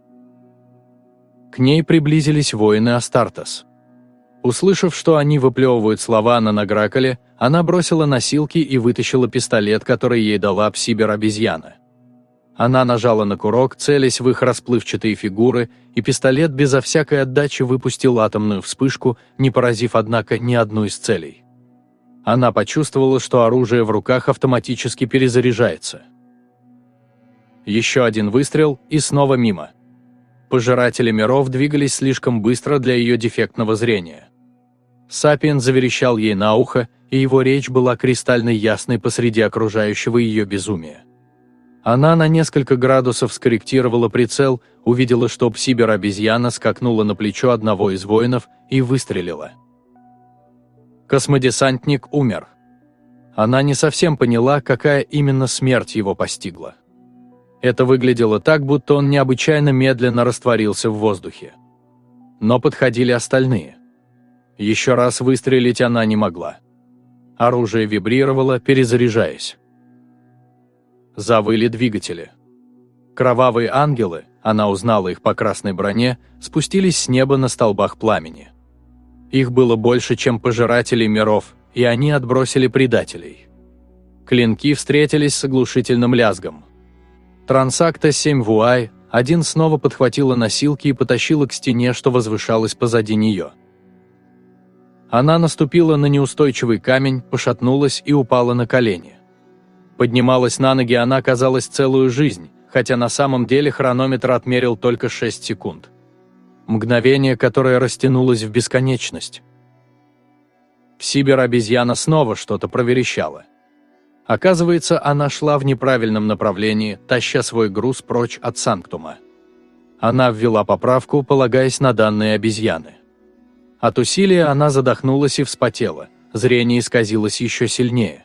К ней приблизились воины Астартес. Услышав, что они выплевывают слова на награколе, она бросила носилки и вытащила пистолет, который ей дала псибер-обезьяна. Она нажала на курок, целясь в их расплывчатые фигуры, и пистолет безо всякой отдачи выпустил атомную вспышку, не поразив, однако, ни одну из целей. Она почувствовала, что оружие в руках автоматически перезаряжается. Еще один выстрел, и снова мимо. Пожиратели миров двигались слишком быстро для ее дефектного зрения. Сапиен заверещал ей на ухо, и его речь была кристально ясной посреди окружающего ее безумия. Она на несколько градусов скорректировала прицел, увидела, что псибер-обезьяна скакнула на плечо одного из воинов и выстрелила. Космодесантник умер. Она не совсем поняла, какая именно смерть его постигла. Это выглядело так, будто он необычайно медленно растворился в воздухе. Но подходили остальные – еще раз выстрелить она не могла. Оружие вибрировало, перезаряжаясь. Завыли двигатели. Кровавые ангелы, она узнала их по красной броне, спустились с неба на столбах пламени. Их было больше, чем пожирателей миров, и они отбросили предателей. Клинки встретились с оглушительным лязгом. Трансакта 7 Вуай один снова подхватила носилки и потащила к стене, что возвышалась позади нее – она наступила на неустойчивый камень, пошатнулась и упала на колени. Поднималась на ноги она, казалось, целую жизнь, хотя на самом деле хронометр отмерил только 6 секунд. Мгновение, которое растянулось в бесконечность. В Сибир обезьяна снова что-то проверещала. Оказывается, она шла в неправильном направлении, таща свой груз прочь от Санктума. Она ввела поправку, полагаясь на данные обезьяны. От усилия она задохнулась и вспотела, зрение исказилось еще сильнее.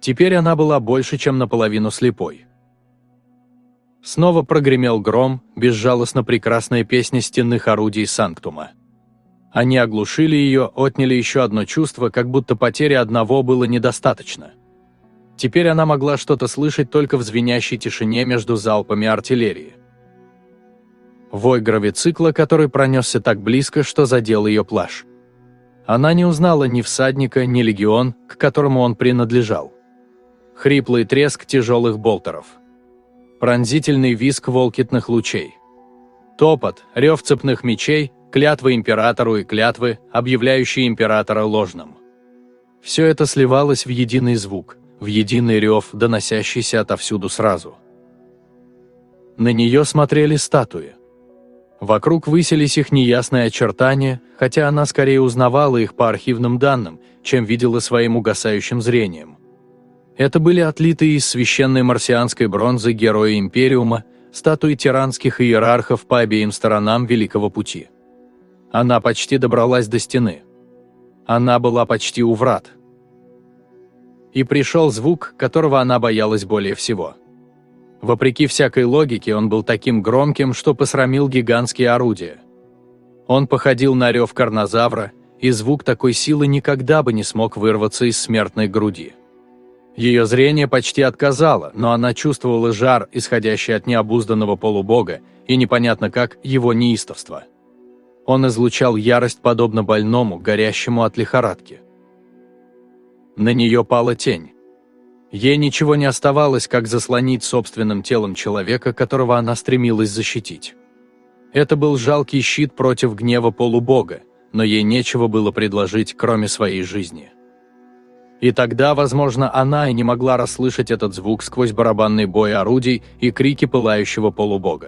Теперь она была больше, чем наполовину слепой. Снова прогремел гром, безжалостно прекрасная песня стенных орудий Санктума. Они оглушили ее, отняли еще одно чувство, как будто потери одного было недостаточно. Теперь она могла что-то слышать только в звенящей тишине между залпами артиллерии. Вой гравицикла, который пронесся так близко, что задел ее плащ. Она не узнала ни всадника, ни легион, к которому он принадлежал. Хриплый треск тяжелых болтеров. Пронзительный визг волкитных лучей. Топот, рев цепных мечей, клятвы императору и клятвы, объявляющие императора ложным. Все это сливалось в единый звук, в единый рев, доносящийся отовсюду сразу. На нее смотрели статуи. Вокруг высились их неясные очертания, хотя она скорее узнавала их по архивным данным, чем видела своим угасающим зрением. Это были отлитые из священной марсианской бронзы герои Империума, статуи тиранских иерархов по обеим сторонам Великого Пути. Она почти добралась до стены. Она была почти у врат. И пришел звук, которого она боялась более всего – Вопреки всякой логике, он был таким громким, что посрамил гигантские орудия. Он походил на рев карнозавра, и звук такой силы никогда бы не смог вырваться из смертной груди. Ее зрение почти отказало, но она чувствовала жар, исходящий от необузданного полубога, и непонятно как его неистовство. Он излучал ярость подобно больному, горящему от лихорадки. На нее пала тень. Ей ничего не оставалось, как заслонить собственным телом человека, которого она стремилась защитить. Это был жалкий щит против гнева полубога, но ей нечего было предложить, кроме своей жизни. И тогда, возможно, она и не могла расслышать этот звук сквозь барабанный бой орудий и крики пылающего полубога.